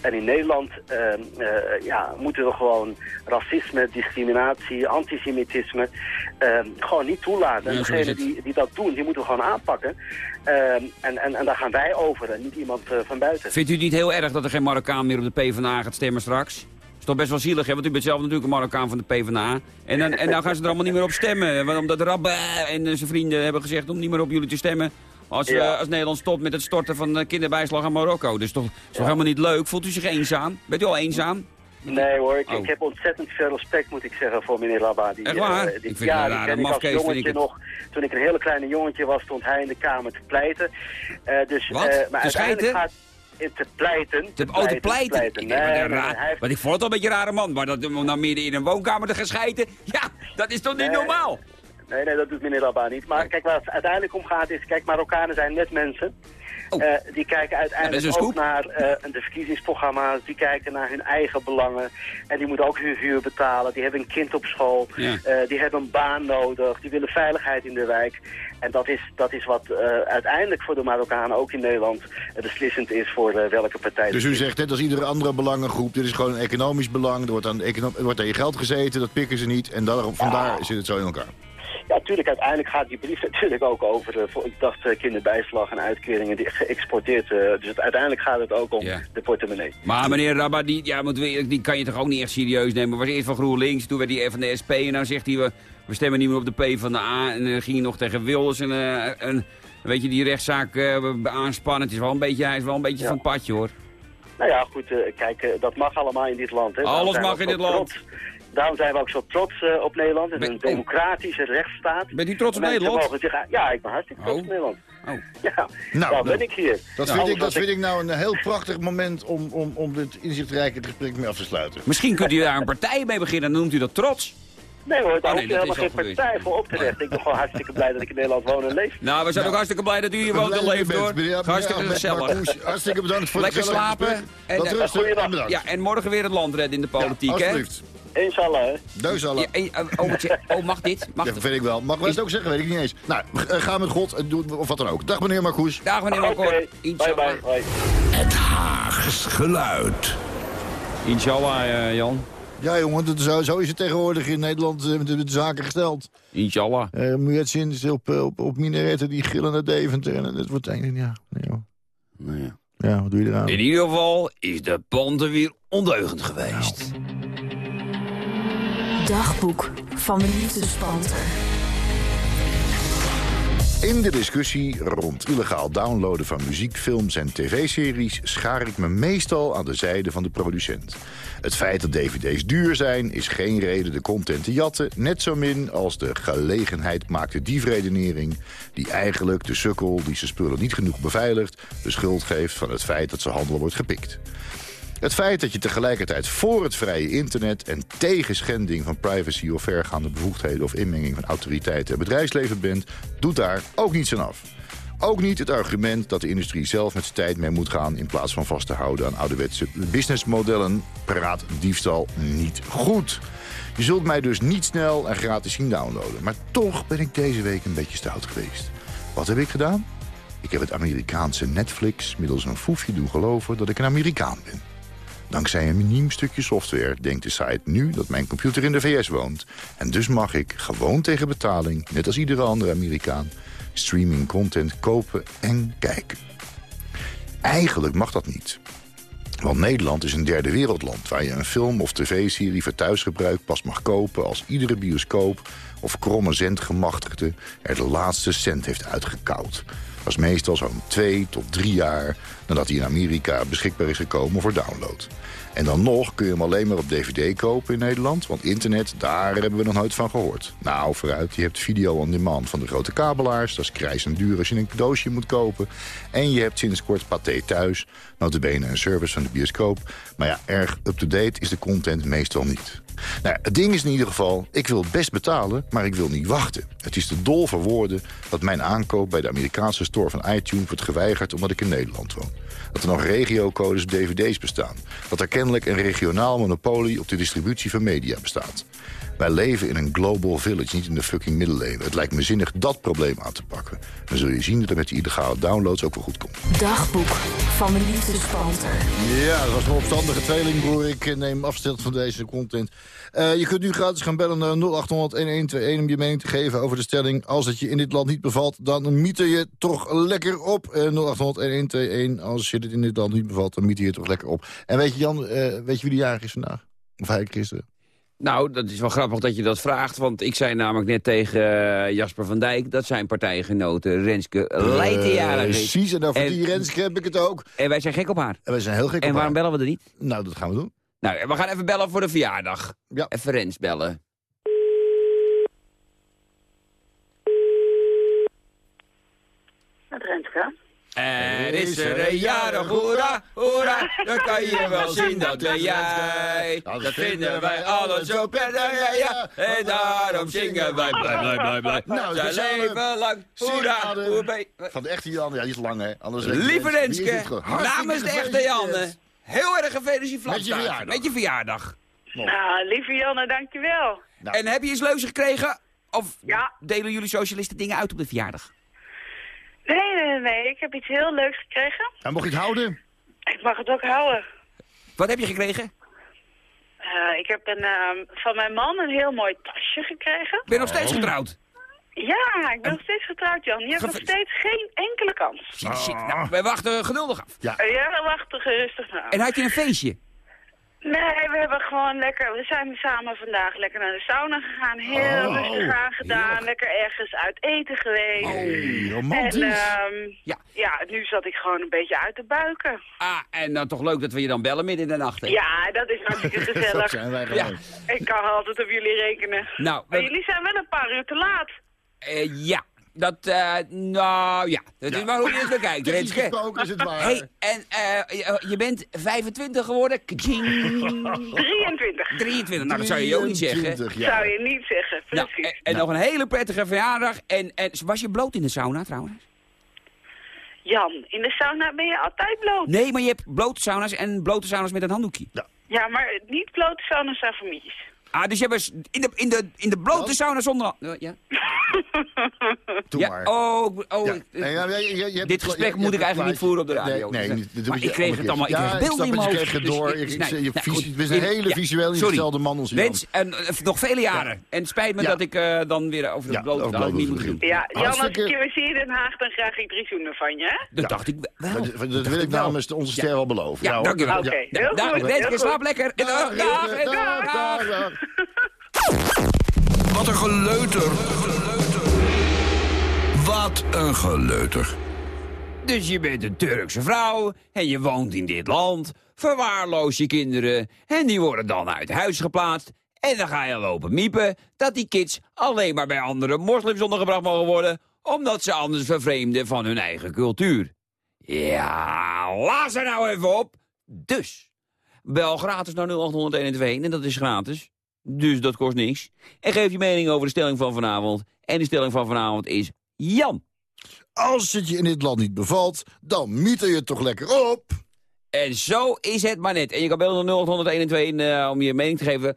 En in Nederland eh, eh, ja, moeten we gewoon racisme, discriminatie, antisemitisme eh, gewoon niet toelaten. En Ja, is degenen die, die dat doen, die moeten we gewoon aanpakken. Eh, en, en, en daar gaan wij over en niet iemand eh, van buiten. Vindt u het niet heel erg dat er geen Marokkaan meer op de PvdA gaat stemmen straks? is toch best wel zielig, hè? Want u bent zelf natuurlijk een Marokkaan van de PvdA. En, dan, en nou gaan ze er allemaal niet meer op stemmen. Want Omdat Rabbe en zijn vrienden hebben gezegd om niet meer op jullie te stemmen. Als, Ja. eh, als Nederland stopt met het storten van eh, kinderbijslag aan Marokko. Dus toch, is toch helemaal niet leuk? Voelt u zich eenzaam? Bent u al eenzaam? Nee hoor, ik, Oh. ik heb ontzettend veel respect moet ik zeggen voor meneer Labadi. Echt waar? Eh, Ik vind ja, het die ken ik als mafkees vind ik jongetje het. nog. Toen ik een hele kleine jongetje was, stond hij in de kamer te pleiten. Eh, dus, Wat? Te maar uiteindelijk scheiden? gaat te pleiten. Te, oh, te pleiten. Ik Nee, nee, nee, raar- heeft- Want ik vond het al een beetje een rare man. Maar dat om nou midden in een woonkamer te gaan. Ja, dat is toch niet normaal? Nee, nee, dat doet meneer Labba niet. Maar kijk, waar het uiteindelijk om gaat is, kijk, Marokkanen zijn net mensen. Oh. Eh, die kijken uiteindelijk ook naar eh, de verkiezingsprogramma's, die kijken naar hun eigen belangen. En die moeten ook hun huur betalen, die hebben een kind op school, Ja. eh, die hebben een baan nodig, die willen veiligheid in de wijk. En dat is, dat is wat uiteindelijk voor de Marokkanen, ook in Nederland, beslissend is voor welke partij. Dus u zegt net als iedere andere belangengroep, dit is gewoon een economisch belang. Er wordt aan, econo- er wordt aan je geld gezeten, dat pikken ze niet. En daarom, vandaar zit het zo in elkaar. Ja, natuurlijk, uiteindelijk gaat die brief natuurlijk ook over, eh, ik dacht, eh, kinderbijslag en uitkeringen die geëxporteerd. eh, dus het, uiteindelijk gaat het ook om Ja. de portemonnee. Maar meneer Rabba, die, ja, we- die kan je toch ook niet echt serieus nemen. Was eerst van GroenLinks, toen werd hij van de SP. En nou zegt hij, we, we stemmen niet meer op de P van de A. En dan ging hij nog tegen Wilders en, en weet je, die rechtszaak eh, aanspannen. Het is wel een beetje, hij is wel een beetje Ja. van padje, hoor. Nou ja, goed, kijk, dat mag allemaal in dit land. Hè. Alles mag in dit land. trots. Daarom zijn we ook zo trots eh, op Nederland. Het is een democratische rechtsstaat. Bent u trots op Mensen Nederland? mogen zich- ja, ik ben hartstikke trots Oh. op Nederland. Oh. Ja, Nou, nou, dat- ben ik hier. Dat, Ja, vind, ik, anders dat vind ik nou een heel prachtig moment om, om, om dit inzichtrijke gesprek mee af te sluiten. Misschien kunt u daar een partij mee beginnen, dan noemt u dat trots. Nee hoor, daar Oh, hoef nee, je dat helemaal geen geweest. partij voor op te richten. Ik ben gewoon hartstikke blij dat ik in Nederland woon en leef. Nou, we zijn ook hartstikke blij dat u hier woont en leeft, dat hoor. Hartstikke gezellig. Hartstikke bedankt voor het Lekker gezellige slapen. gesprek. En, eh, rustig goeiedag. en bedankt. Ja, en morgen weer het land redden in de politiek, hè? Inshallah. Deus. Ja, en, eh, oh, oh, mag dit? Mag Ja, vind ik wel. Mag wij het ook zeggen? Weet ik niet eens. Nou, eh, ga met God doe of wat dan ook. Dag meneer Marcouch. Dag meneer Oké, Makkoor. bye bye. Het Haags geluid. Inshallah, eh, Jan. Ja jongen, dat, zo, zo is het tegenwoordig in Nederland eh, met de, de zaken gesteld. Inshallah. Uh, Muezzins op, eh, op, op minaretten die gillen naar Deventer. En het wordt eigenlijk, ja, nee, joh. Nou ja. ja, wat doe je eraan? In ieder geval is de panter weer ondeugend geweest. Dagboek van de liefdespanter. In de discussie rond illegaal downloaden van muziek, films en tv-series... schaar ik me meestal aan de zijde van de producent. Het feit dat dvd's duur zijn is geen reden de content te jatten... net zo min als de gelegenheid maakt de diefredenering... die eigenlijk de sukkel die zijn spullen niet genoeg beveiligt... de schuld geeft van het feit dat zijn handel wordt gepikt. Het feit dat je tegelijkertijd voor het vrije internet... en tegen schending van privacy of vergaande bevoegdheden... of inmenging van autoriteiten en bedrijfsleven bent... doet daar ook niets aan af. Ook niet het argument dat de industrie zelf met zijn tijd mee moet gaan... in plaats van vast te houden aan ouderwetse businessmodellen... praat diefstal niet goed. Je zult mij dus niet snel en gratis zien downloaden. Maar toch ben ik deze week een beetje stout geweest. Wat heb ik gedaan? Ik heb het Amerikaanse Netflix middels een foefje doen geloven dat ik een Amerikaan ben. Dankzij een miniem stukje software denkt de site nu dat mijn computer in de VS woont. En dus mag ik, gewoon tegen betaling, net als iedere andere Amerikaan... streaming content kopen en kijken. Eigenlijk mag dat niet. Want Nederland is een derde wereldland... waar je een film of tv-serie voor thuisgebruik pas mag kopen... als iedere bioscoop of kromme zendgemachtigde er de laatste cent heeft uitgekauwd. Dat is meestal zo'n twee tot drie jaar nadat hij in Amerika beschikbaar is gekomen voor download. En dan nog kun je hem alleen maar op dvd kopen in Nederland... want internet, daar hebben we nog nooit van gehoord. Nou, vooruit, je hebt video on demand van de grote kabelaars... dat is krijsend duur als je een cadeautje moet kopen. En je hebt sinds kort Pathé thuis, notabene een service van de bioscoop. Maar ja, erg up-to-date is de content meestal niet. Nou, het ding is in ieder geval, ik wil best betalen, maar ik wil niet wachten. Het is te dol voor woorden dat mijn aankoop bij de Amerikaanse store van iTunes wordt geweigerd omdat ik in Nederland woon. Dat er nog regiocodes op dvd's bestaan. Dat er kennelijk een regionaal monopolie op de distributie van media bestaat. Wij leven in een global village, niet in de fucking middeleeuwen. Het lijkt me zinnig dat probleem aan te pakken. Dan zul je zien dat het met die illegale downloads ook wel goed komt. Dagboek van de liefdespanter. Ja, dat was een opstandige tweelingbroer. Ik eh, neem afstand van deze content. Uh, je kunt nu gratis gaan bellen naar 0800-1121 om je mening te geven over de stelling... als het je in dit land niet bevalt, dan mieter je toch lekker op. Uh, 0800-1121, als je het in dit land niet bevalt, dan mieter je toch lekker op. En weet je Jan, uh, weet je wie de jarig is vandaag? Of hij gisteren? Nou, dat is wel grappig dat je dat vraagt. Want ik zei namelijk net tegen uh, Jasper van Dijk... dat zijn partijgenote Renske Leijtenjarig is. Precies, en over en, die Renske heb ik het ook. En wij zijn gek op haar. En wij zijn heel gek en op waarom haar. bellen we er niet? Nou, dat gaan we doen. Nou, we gaan even bellen voor de verjaardag. Ja. Even Rens bellen. Met Renske. Er is er een jarig, hoera, hoera, dan kan je wel zien dat ben jij. Dat vinden wij allen zo prettig, ja, ja, en daarom zingen wij blij, blij, blij, blij. Nou, Zijn leven lang, hoera, hoera. Van de echte Jan, ja, die is lang, hè. Anders Lieve Renske, namens de echte Janne, heel erg gefeliciteerd. Met je verjaardag. Met je verjaardag. Nou, lieve Janne, dankjewel. Nou. En heb je eens leuzen gekregen? Of ja. delen jullie socialisten dingen uit op de verjaardag? Nee, nee, nee. Ik heb iets heel leuks gekregen. En mocht je het houden? Ik mag het ook houden. Wat heb je gekregen? Uh, ik heb een, uh, van mijn man een heel mooi tasje gekregen. Ben je nog steeds getrouwd? Ja, ik ben nog steeds getrouwd, Jan. Je hebt nog steeds geen enkele kans. Shit, shit. Nou, wij wachten geduldig af. Ja, ja we wachten gerustig na. En had je een feestje? Nee, we hebben gewoon lekker... We zijn samen vandaag lekker naar de sauna gegaan. Heel Oh, rustig aangedaan. Lekker ergens uit eten geweest. Oh, romantisch. En ehm, Ja. ja, nu zat ik gewoon een beetje uit te buiken. Ah, en dan toch leuk dat we je dan bellen midden in de nacht. hè? Ja, dat is hartstikke Dat gezellig. zijn wij Ja. Ik kan altijd op jullie rekenen. Nou, Maar we- jullie zijn wel een paar uur te laat. eh, ja. Dat, eh, nou ja, dat is maar hoe je het bekijkt, Renske. gesproken is het waar. Hey, en eh, je, je bent 25 geworden? Kaching. 23. 23, nou dat zou je ook niet zeggen. 23 jaar. Zou je niet zeggen, Nou, precies. en, en nog een hele prettige verjaardag. En, en was je bloot in de sauna trouwens? Jan, in de sauna ben je altijd bloot. Nee, maar je hebt blote sauna's en blote sauna's met een handdoekje. Ja, maar niet blote sauna's aan families. Ah, dus je hebt eens in de, in de, in de blote Wat? sauna zonder... Uh, ja? Doe ja? maar. Oh, oh Ja. ik- Nee, ja, je- je- je hebt dit gesprek moet ik eigenlijk niet voeren op de radio. Nee, nee, niet- maar je ik kreeg het allemaal, ik kreeg beelden in mijn hoofd. kreeg het door. Dus Ik- nee, je nou, goed. we zijn hele Ja, visueel ingestelde man, Jan. Wens, en, eh, nog vele jaren. En spijt me Ja. dat ik eh, dan weer over de blote ik niet moeten doen. Ja, Jan, als ik weer zie in Den Haag, dan krijg ik drie zoenen van je? Dat dacht ik wel. Dat, wil ik namens onze ster wel beloven. Ja, dankjewel. Oké, heel dag, goed, slaap lekker. Eh, dag, dag, Wat een geleuter. Wat een geleuter. Dus je bent een Turkse vrouw en je woont in dit land. Verwaarloos je kinderen en die worden dan uit huis geplaatst. En dan ga je lopen miepen dat die kids alleen maar bij andere moslims ondergebracht mogen worden... omdat ze anders vervreemden van hun eigen cultuur. Ja, laat ze nou even op. Dus, bel gratis naar 0800 en dat is gratis. Dus dat kost niks. En geef je mening over de stelling van vanavond. En de stelling van vanavond is Jan. Als het je in dit land niet bevalt, dan mieter je het toch lekker op. En zo is het maar net. En je kan bellen naar 0801 uh, om je mening te geven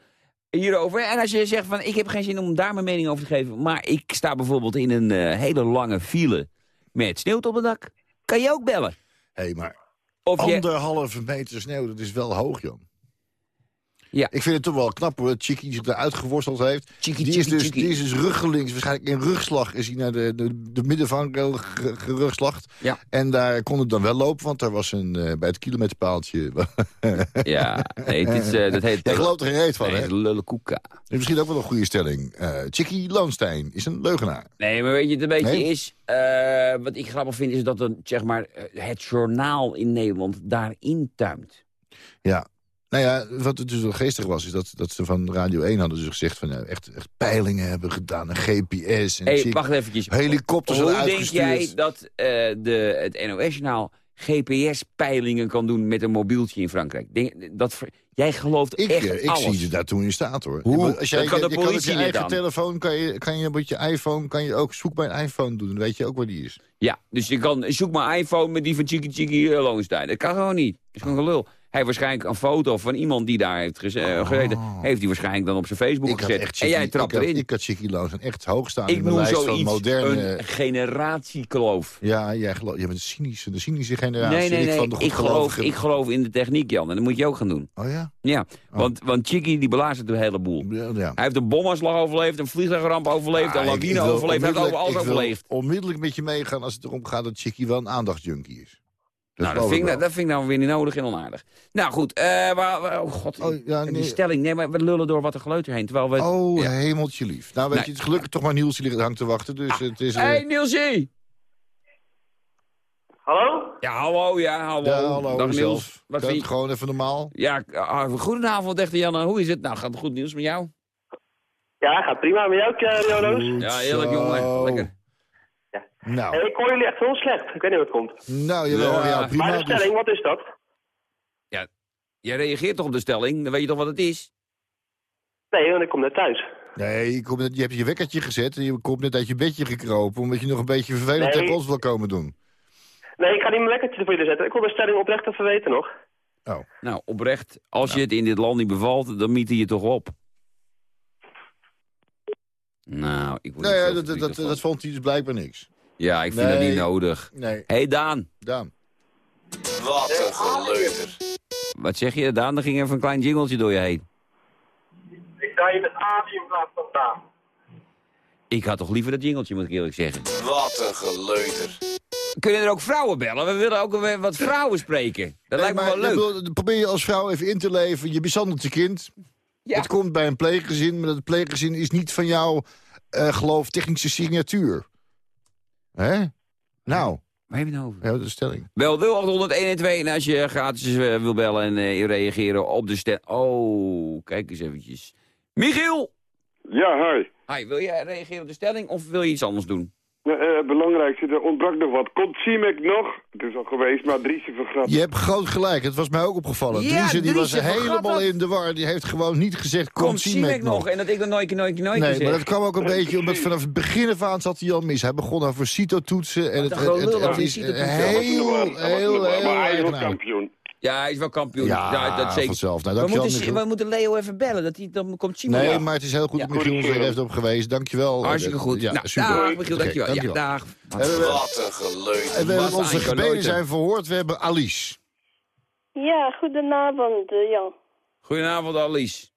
hierover. En als je zegt van ik heb geen zin om daar mijn mening over te geven... maar ik sta bijvoorbeeld in een uh, hele lange file met sneeuw op het dak... kan je ook bellen. Hé, hey, maar Of je... anderhalve meter sneeuw, dat is wel hoog, Jan. Ja. Ik vind het toch wel knap hoe Chiki zich eruit geworsteld heeft. Chiki, die, is dus, chiki. die is dus ruggelings, waarschijnlijk in rugslag is hij naar de, de, de middenvangrail gerugslacht. Ja. En daar kon het dan wel lopen, want daar was een, uh, bij het kilometerpaaltje... Ja, nee, dit is, uh, dat heet... Jij gelooft er geen reet van, nee, hè? lullekoeka. Dat is misschien ook wel een goede stelling. Uh, Chiki Loonstein is een leugenaar. Nee, maar weet je, het een beetje Nee? is... Uh, wat ik grappig vind, is dat een, zeg maar, het journaal in Nederland daarin tuimt. Ja, nou ja, wat het dus wel geestig was, is dat, dat ze van Radio 1 hadden dus gezegd van ja, echt, echt peilingen hebben gedaan en GPS en Hé, chic- wacht eventjes. helikopters Hoe denk uitgestuurd. jij dat uh, de, het NOS-journaal GPS-peilingen kan doen met een mobieltje in Frankrijk? Denk, dat, jij gelooft Ik, echt eh, ik alles. zie je daar toen in staat hoor. Hoe? Als jij, Dat kan de je, je kan op politie je eigen aan. telefoon, kan je, kan je met je iPhone, kan je ook zoek mijn iPhone doen. Dan weet je ook waar die is. Ja, dus je kan, zoek maar iPhone met die van Chiki Chiki uh, Loonstein. Dat kan gewoon niet. Dat is gewoon gelul. Hij waarschijnlijk een foto van iemand die daar heeft geze- uh, gezeten. Heeft hij waarschijnlijk dan op zijn Facebook Oh. Ik gezet. echt en jij trapt ik had, erin. Ik had Loonstein echt hoog staan Ik in de lijst van moderne... een generatiekloof. Ja, jij geloof, je bent een cynische, de cynische generatie. Nee, nee, ik nee. van de Ik geloof, ik geloof in de techniek, Jan. En dat moet je ook gaan doen. Oh ja? Ja, want, want Chiki die belazert de hele boel. Ja, ja. Hij heeft een bomaanslag overleefd, een vliegtuigramp overleefd, Ah, een ik- lawine ik overleefd. Hij heeft alles ik overleefd. onmiddellijk met je meegaan als het erom gaat dat Chiki wel een aandachtsjunkie is. Nou, dat geloof vind, ik, dat vind ik nou weer niet nodig en onaardig. Nou goed, eh, waar- oh god, Oh, ja, die stelling. Nee, maar we lullen door wat er geleuter heen. Terwijl we... Oh, Ja. hemeltje lief. Nou, weet Nee. je, het is gelukkig toch maar Niels die ligt hangt te wachten. Dus het is... eh, Hey Nielsie! Hallo? Ja, hallo, ja, hallo. ja, hallo, Dag. Niels. Wat Kan vind het je? gewoon even normaal? Ja, ah, goedenavond, echte Janne. Hoe is het? Nou, gaat het goed nieuws met jou? Ja, gaat prima. Met jou, uh? Goed Ja, heerlijk jongen. Lekker. Nou, ik hoor jullie echt heel slecht. Ik weet niet wat komt. nou jawel, Ja. ja, prima. maar de dus- stelling, wat is dat? Jij reageert toch op de stelling? Dan weet je toch wat het is? Nee, want ik kom net thuis. Nee, je, komt net, je hebt je wekkertje gezet en je komt net uit je bedje gekropen... omdat je nog een beetje vervelend Nee. tegen ons wil komen doen. Nee, ik ga niet mijn lekkertje voor jullie zetten. Ik wil de stelling oprecht even weten nog. Oh, Nou, oprecht, als je het in dit land niet bevalt, dan miet hij je toch op. Nou, ik word nee, er ja, dat, dat, dat, van. vond hij dus blijkbaar niks. Ja, ik vind dat niet nodig. Nee, Hé hey Daan, Daan. Wat een geleuter. wat zeg je Daan? Er ging even een klein jingeltje door je heen. Ik sta je met Adi in plaats van Daan. Ik had toch liever dat jingeltje, moet ik eerlijk zeggen. Wat een geleuter. kunnen er ook vrouwen bellen? We willen ook weer wat vrouwen spreken. Dat lijkt me wel leuk. bedoel, probeer je als vrouw even in te leven. Je mishandelt je kind. Ja. Het komt bij een pleeggezin, maar dat pleeggezin is niet van jouw eh geloof technische signatuur. Hè? Nou, Waar heb je het over? ja, de stelling. Bel 0800 en als je gratis eh, wil bellen en eh, reageren op de stem. Oh, kijk eens eventjes. Michiel! Ja, hi. Hi, wil jij reageren op de stelling of wil je iets anders doen? Ja, eh, het belangrijkste, er ontbrak nog wat. Komt Siemek nog? Het is al geweest, maar Driesen vergrapt. Je hebt groot gelijk, het was mij ook opgevallen. Ja, Driesen die was helemaal dat. in de war. Die heeft gewoon niet gezegd, komt Siemek nog? En dat ik dan nooit, nooit, nooit Nee, zeg. maar dat kwam ook een beetje omdat vanaf het begin af aan zat hij al mis. Hij begon over CITO-toetsen en het, het, het, is heel, heel, heel, maar hij is ook eigenaardig. kampioen. Ja, hij is wel kampioen. Ja, dat zeker. vanzelf. Nou, we, dankjewel, moeten, we moeten Leo even bellen, dat hij, dan komt Siemek. Nee, maar het is heel goed Ja. dat Michiel ons er heeft op geweest. Dankjewel. Hartstikke goed. Ja, nou, super. dag Michiel, Oké, dankjewel. Ja, dag. Wat een geleuter. en we hebben onze gebeden zijn verhoord. We hebben Alice. Ja, goedenavond, eh, Jan. Goedenavond, Alice.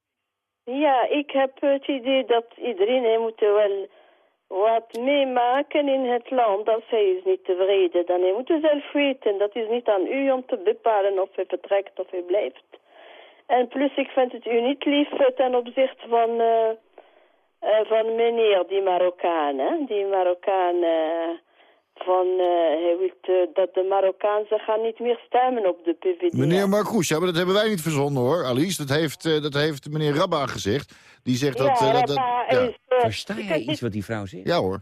Ja, ik heb het idee dat iedereen moet wel wat meemaken in het land. Als hij is niet tevreden, dan moet hij zelf weten. Dat is niet aan u om te bepalen of hij vertrekt of hij blijft. En plus, ik vind het u niet lief ten opzichte van, eh, eh, van meneer, die Marokkaan. Hè? Die Marokkaan, eh, van, hij wil dat de Marokkaanse gaan niet meer stemmen op de PVD. Meneer Marcouch, ja, maar dat hebben wij niet verzonnen hoor, Alice. Dat heeft, dat heeft meneer Rabba gezegd. Die zegt dat... ja, eh, dat, ja. is... eh, Versta je jij iets niet- wat die vrouw zegt? ja hoor.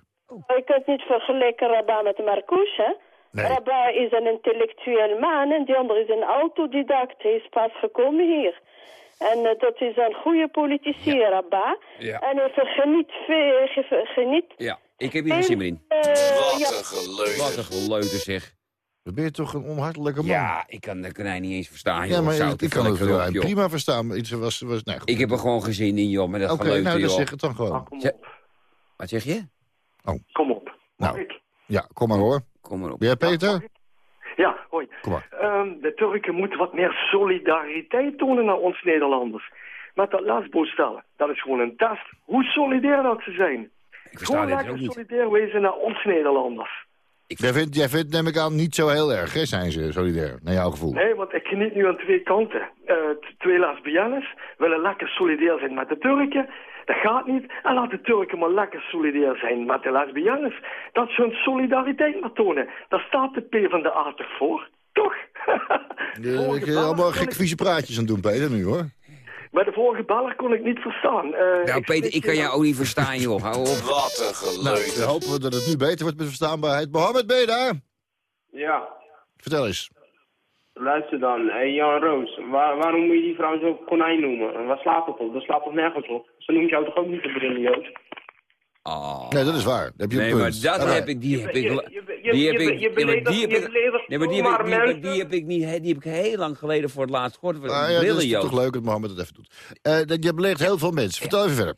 Je kunt niet vergelijken Rabah met Marcouch, hè? Nee. Rabah is een intellectueel man en die andere is een autodidact. Hij is pas gekomen hier. En eh, dat is een goede politici, Rabah. Ja. En hij geniet geniet... Ja, ik heb hier geen zin meer in. eh, Wat ja, een geleuter. Wat een geleuter zeg. Dan ben je toch een onhartelijke man. Ja, ik kan de konijn niet eens verstaan, joh. Ja, maar Zout, ik, kan het ik wel prima verstaan. maar Iets was, was, nee, goed. Ik heb er gewoon geen zin in, joh, Oké, geleuter, nou, dan zeg het dan gewoon. Zeg- Wat zeg je? Kom op. Nou, ja, kom maar hoor. Kom maar op. Ben jij Peter? Ja, hoi. Kom maar. Ehm, de Turken moeten wat meer solidariteit tonen naar ons Nederlanders. Met dat lastbootstellen, dat is gewoon een test. Hoe solidair dat ze zijn. Ik versta Gewoon dit lekker ook niet. solidair wezen naar ons Nederlanders. Jij vindt, jij vindt, neem ik aan, niet zo heel erg, hè, zijn ze solidair, naar jouw gevoel. Nee, want ik geniet nu aan twee kanten. Eh, t- twee lesbiennes willen lekker solidair zijn met de Turken. Dat gaat niet. En laat de Turken maar lekker solidair zijn met de lesbiennes. Dat ze hun solidariteit maar tonen. Daar staat de P van de A toch voor? Toch? Eh, ik ben allemaal gekke vieze praatjes aan het doen, Peter, nu hoor. Bij de vorige beller kon ik niet verstaan. Eh, Nou, ik Peter, ik kan jou ook niet verstaan, joh. Hou op. Wat een Nou, geleuter. dan hopen we dat het nu beter wordt met verstaanbaarheid. Mohammed, ben je daar? Ja, Vertel eens. luister dan. Hey, Jan Roos, waar- waarom moet je die vrouw zo konijn noemen? En Waar slaat het op? Dat slaat toch nergens op? Ze noemt jou toch ook niet de briljoot? Oh. Nee, dat is waar. Heb je een Nee, maar punt. dat heb ik, die heb ik... Die heb ik... je ja, maar beledigt- die heb je ik... beledigt Nee, maar die heb ik. Die heb ik niet... hè, Die heb ik heel lang geleden voor het laatst gehoord. Ah, ja, dat is Brillenjood. toch leuk dat Mohammed het even doet. Eh, dat je beleegt heel veel mensen. Vertel even verder.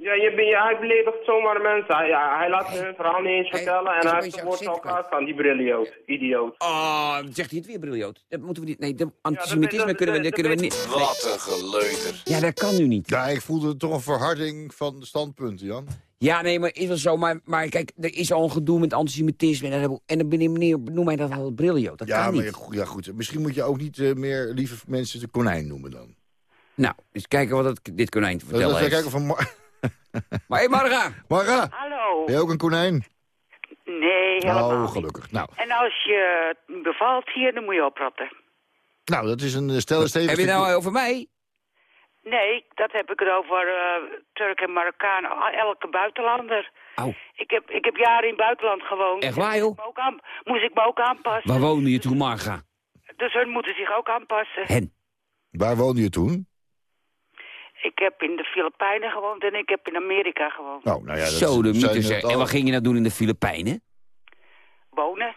Ja, je, ben- ja, hij beledigt zomaar mensen. Hij, ja, hij laat hun verhaal niet eens vertellen en is hij heeft het woord klaar staan, die briljoot. Idioot. Oh, zegt hij het weer, briljoot? Dat moeten we niet... Nee, de antisemitisme dat- kunnen we, dat dat- kunnen we dat- niet... Wat een geleuter. Ja, dat kan nu niet. Ja, ik voelde toch een verharding van de standpunten, Jan. Ja, nee, maar is wel zo. Maar, maar kijk, er is al een gedoe met antisemitisme. En, dan- en dan ben ik meneer, noem mij dat wel briljoot. Dat ja, kan maar niet. ja, goed. Misschien moet je ook niet eh, meer lieve mensen de konijn noemen dan. Nou, eens kijken wat het, dit konijn te Dat vertellen we heeft. kijken van... Mar Maar hé, Marga! Marga, Hallo. ben je ook een konijn? Nee, helemaal Oh, gelukkig. Nou, En als je bevalt hier, dan moet je oprotten. nou dat is een eh, stel stevig... Heb je nou over mij? Nee, dat heb ik het over eh Turk en Marokkaan, elke buitenlander. Au. Ik heb, ik heb jaren in het buitenland gewoond. Echt waar, joh? Moest ik me ook aan- moest ik me ook aanpassen. Waar woonde je toen, Marga? Dus hun moeten zich ook aanpassen. Hen. Waar woonde je toen? Ik heb in de Filipijnen gewoond en ik heb in Amerika gewoond. Nou, nou ja, dat Zo de zijn mythe zeg. het En wat ging je nou doen in de Filipijnen? Wonen,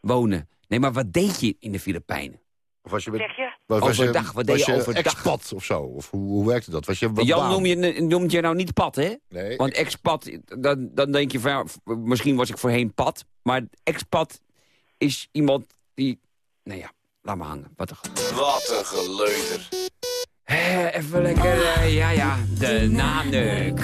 Wonen. Nee, maar wat deed je in de Filipijnen? Of was je met, zeg je? Was, was Overdag, je, wat deed was je overdag? expat of zo? Of hoe, hoe werkte dat? Was je wat Jan noem je, noemt je nou niet pad, hè? Nee, Want expat, dan, dan denk je van, misschien was ik voorheen pad. Maar expat is iemand die, nou ja, laat me hangen. Wat een Wat een geleuter. Eh, Even lekker, eh, ja ja, de naneuk.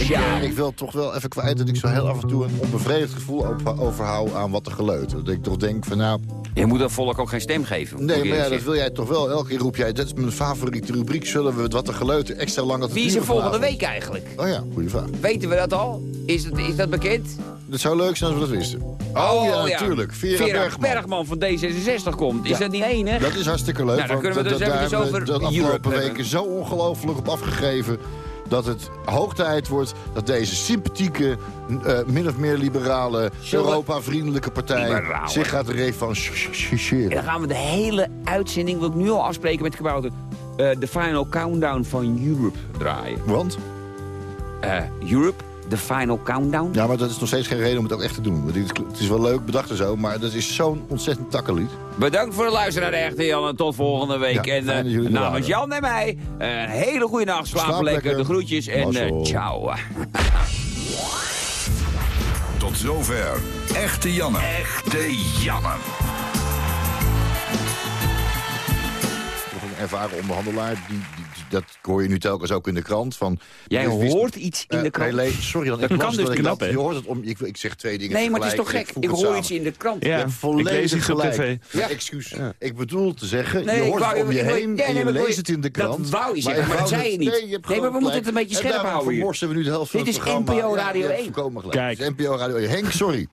Ik, eh, ik wil toch wel even kwijt dat ik zo heel af en toe een onbevredigd gevoel over- overhoud aan wat er geleuter. Dat ik toch denk van nou... Je moet dat volk ook geen stem geven. Nee, maar ja, dat wil jij toch wel. Elke keer roep jij, dat is mijn favoriete rubriek. Zullen we het wat er geleuter extra lang dat het Wie is er volgende vanavond? week eigenlijk? Oh ja, goede vraag. Weten we dat al? Is, het, is dat bekend? Het zou leuk zijn als we dat wisten. Oh, ja, natuurlijk. Vera, Bergman. van D66 komt. Is Ja. dat niet enig? Dat is hartstikke leuk. Nou, dan want kunnen we dat- dus daar eventjes hebben we over de afgelopen weken zo ongelooflijk op afgegeven... dat het hoog tijd wordt dat deze sympathieke, eh, min of meer liberale... Europa-vriendelijke partij Liberalen. zich gaat En revancheren. dan gaan we de hele uitzending, wil ik nu al afspreken met Kabouter... eh, de final countdown van Europe draaien. Want? Eh, Europe, de final countdown. Ja, maar dat is nog steeds geen reden om het ook echt te doen. Want Het het is wel leuk bedacht en zo, maar dat is zo'n ontzettend takkenlied. Bedankt voor het luisteren naar de Echte Jan. En tot volgende week. Ja, en eh, er namens. Jan en mij, een hele goede nacht. Slaap, Slaap lekker. De groetjes en eh, Mazzel. ciao. Tot zover. Echte Janne. Echte Janne. Nog een ervaren onderhandelaar, die- dat hoor je nu telkens ook in de krant. Van, Jij hoort iets in Eh, de krant? nee, sorry, dan, Dat ik kan dus dat knap, dat- hè? Je hoort het om, ik, ik zeg twee dingen Nee, maar het is toch gek? Ik hoor iets in de krant. Ja, volledig lees iets op gelijk. tv. Ja. Excuus. Ik bedoel te zeggen, Nee, je hoort wou- het om je heen nee, en je maar leest het in de dat krant. wou je zeggen, maar dat zei je niet. Nee, maar we moeten het een beetje scherp houden hier. we nu de helft van Dit is. NPO Radio je hebt 1. volkomen gelijk. Kijk. NPO Radio 1. Henk, sorry.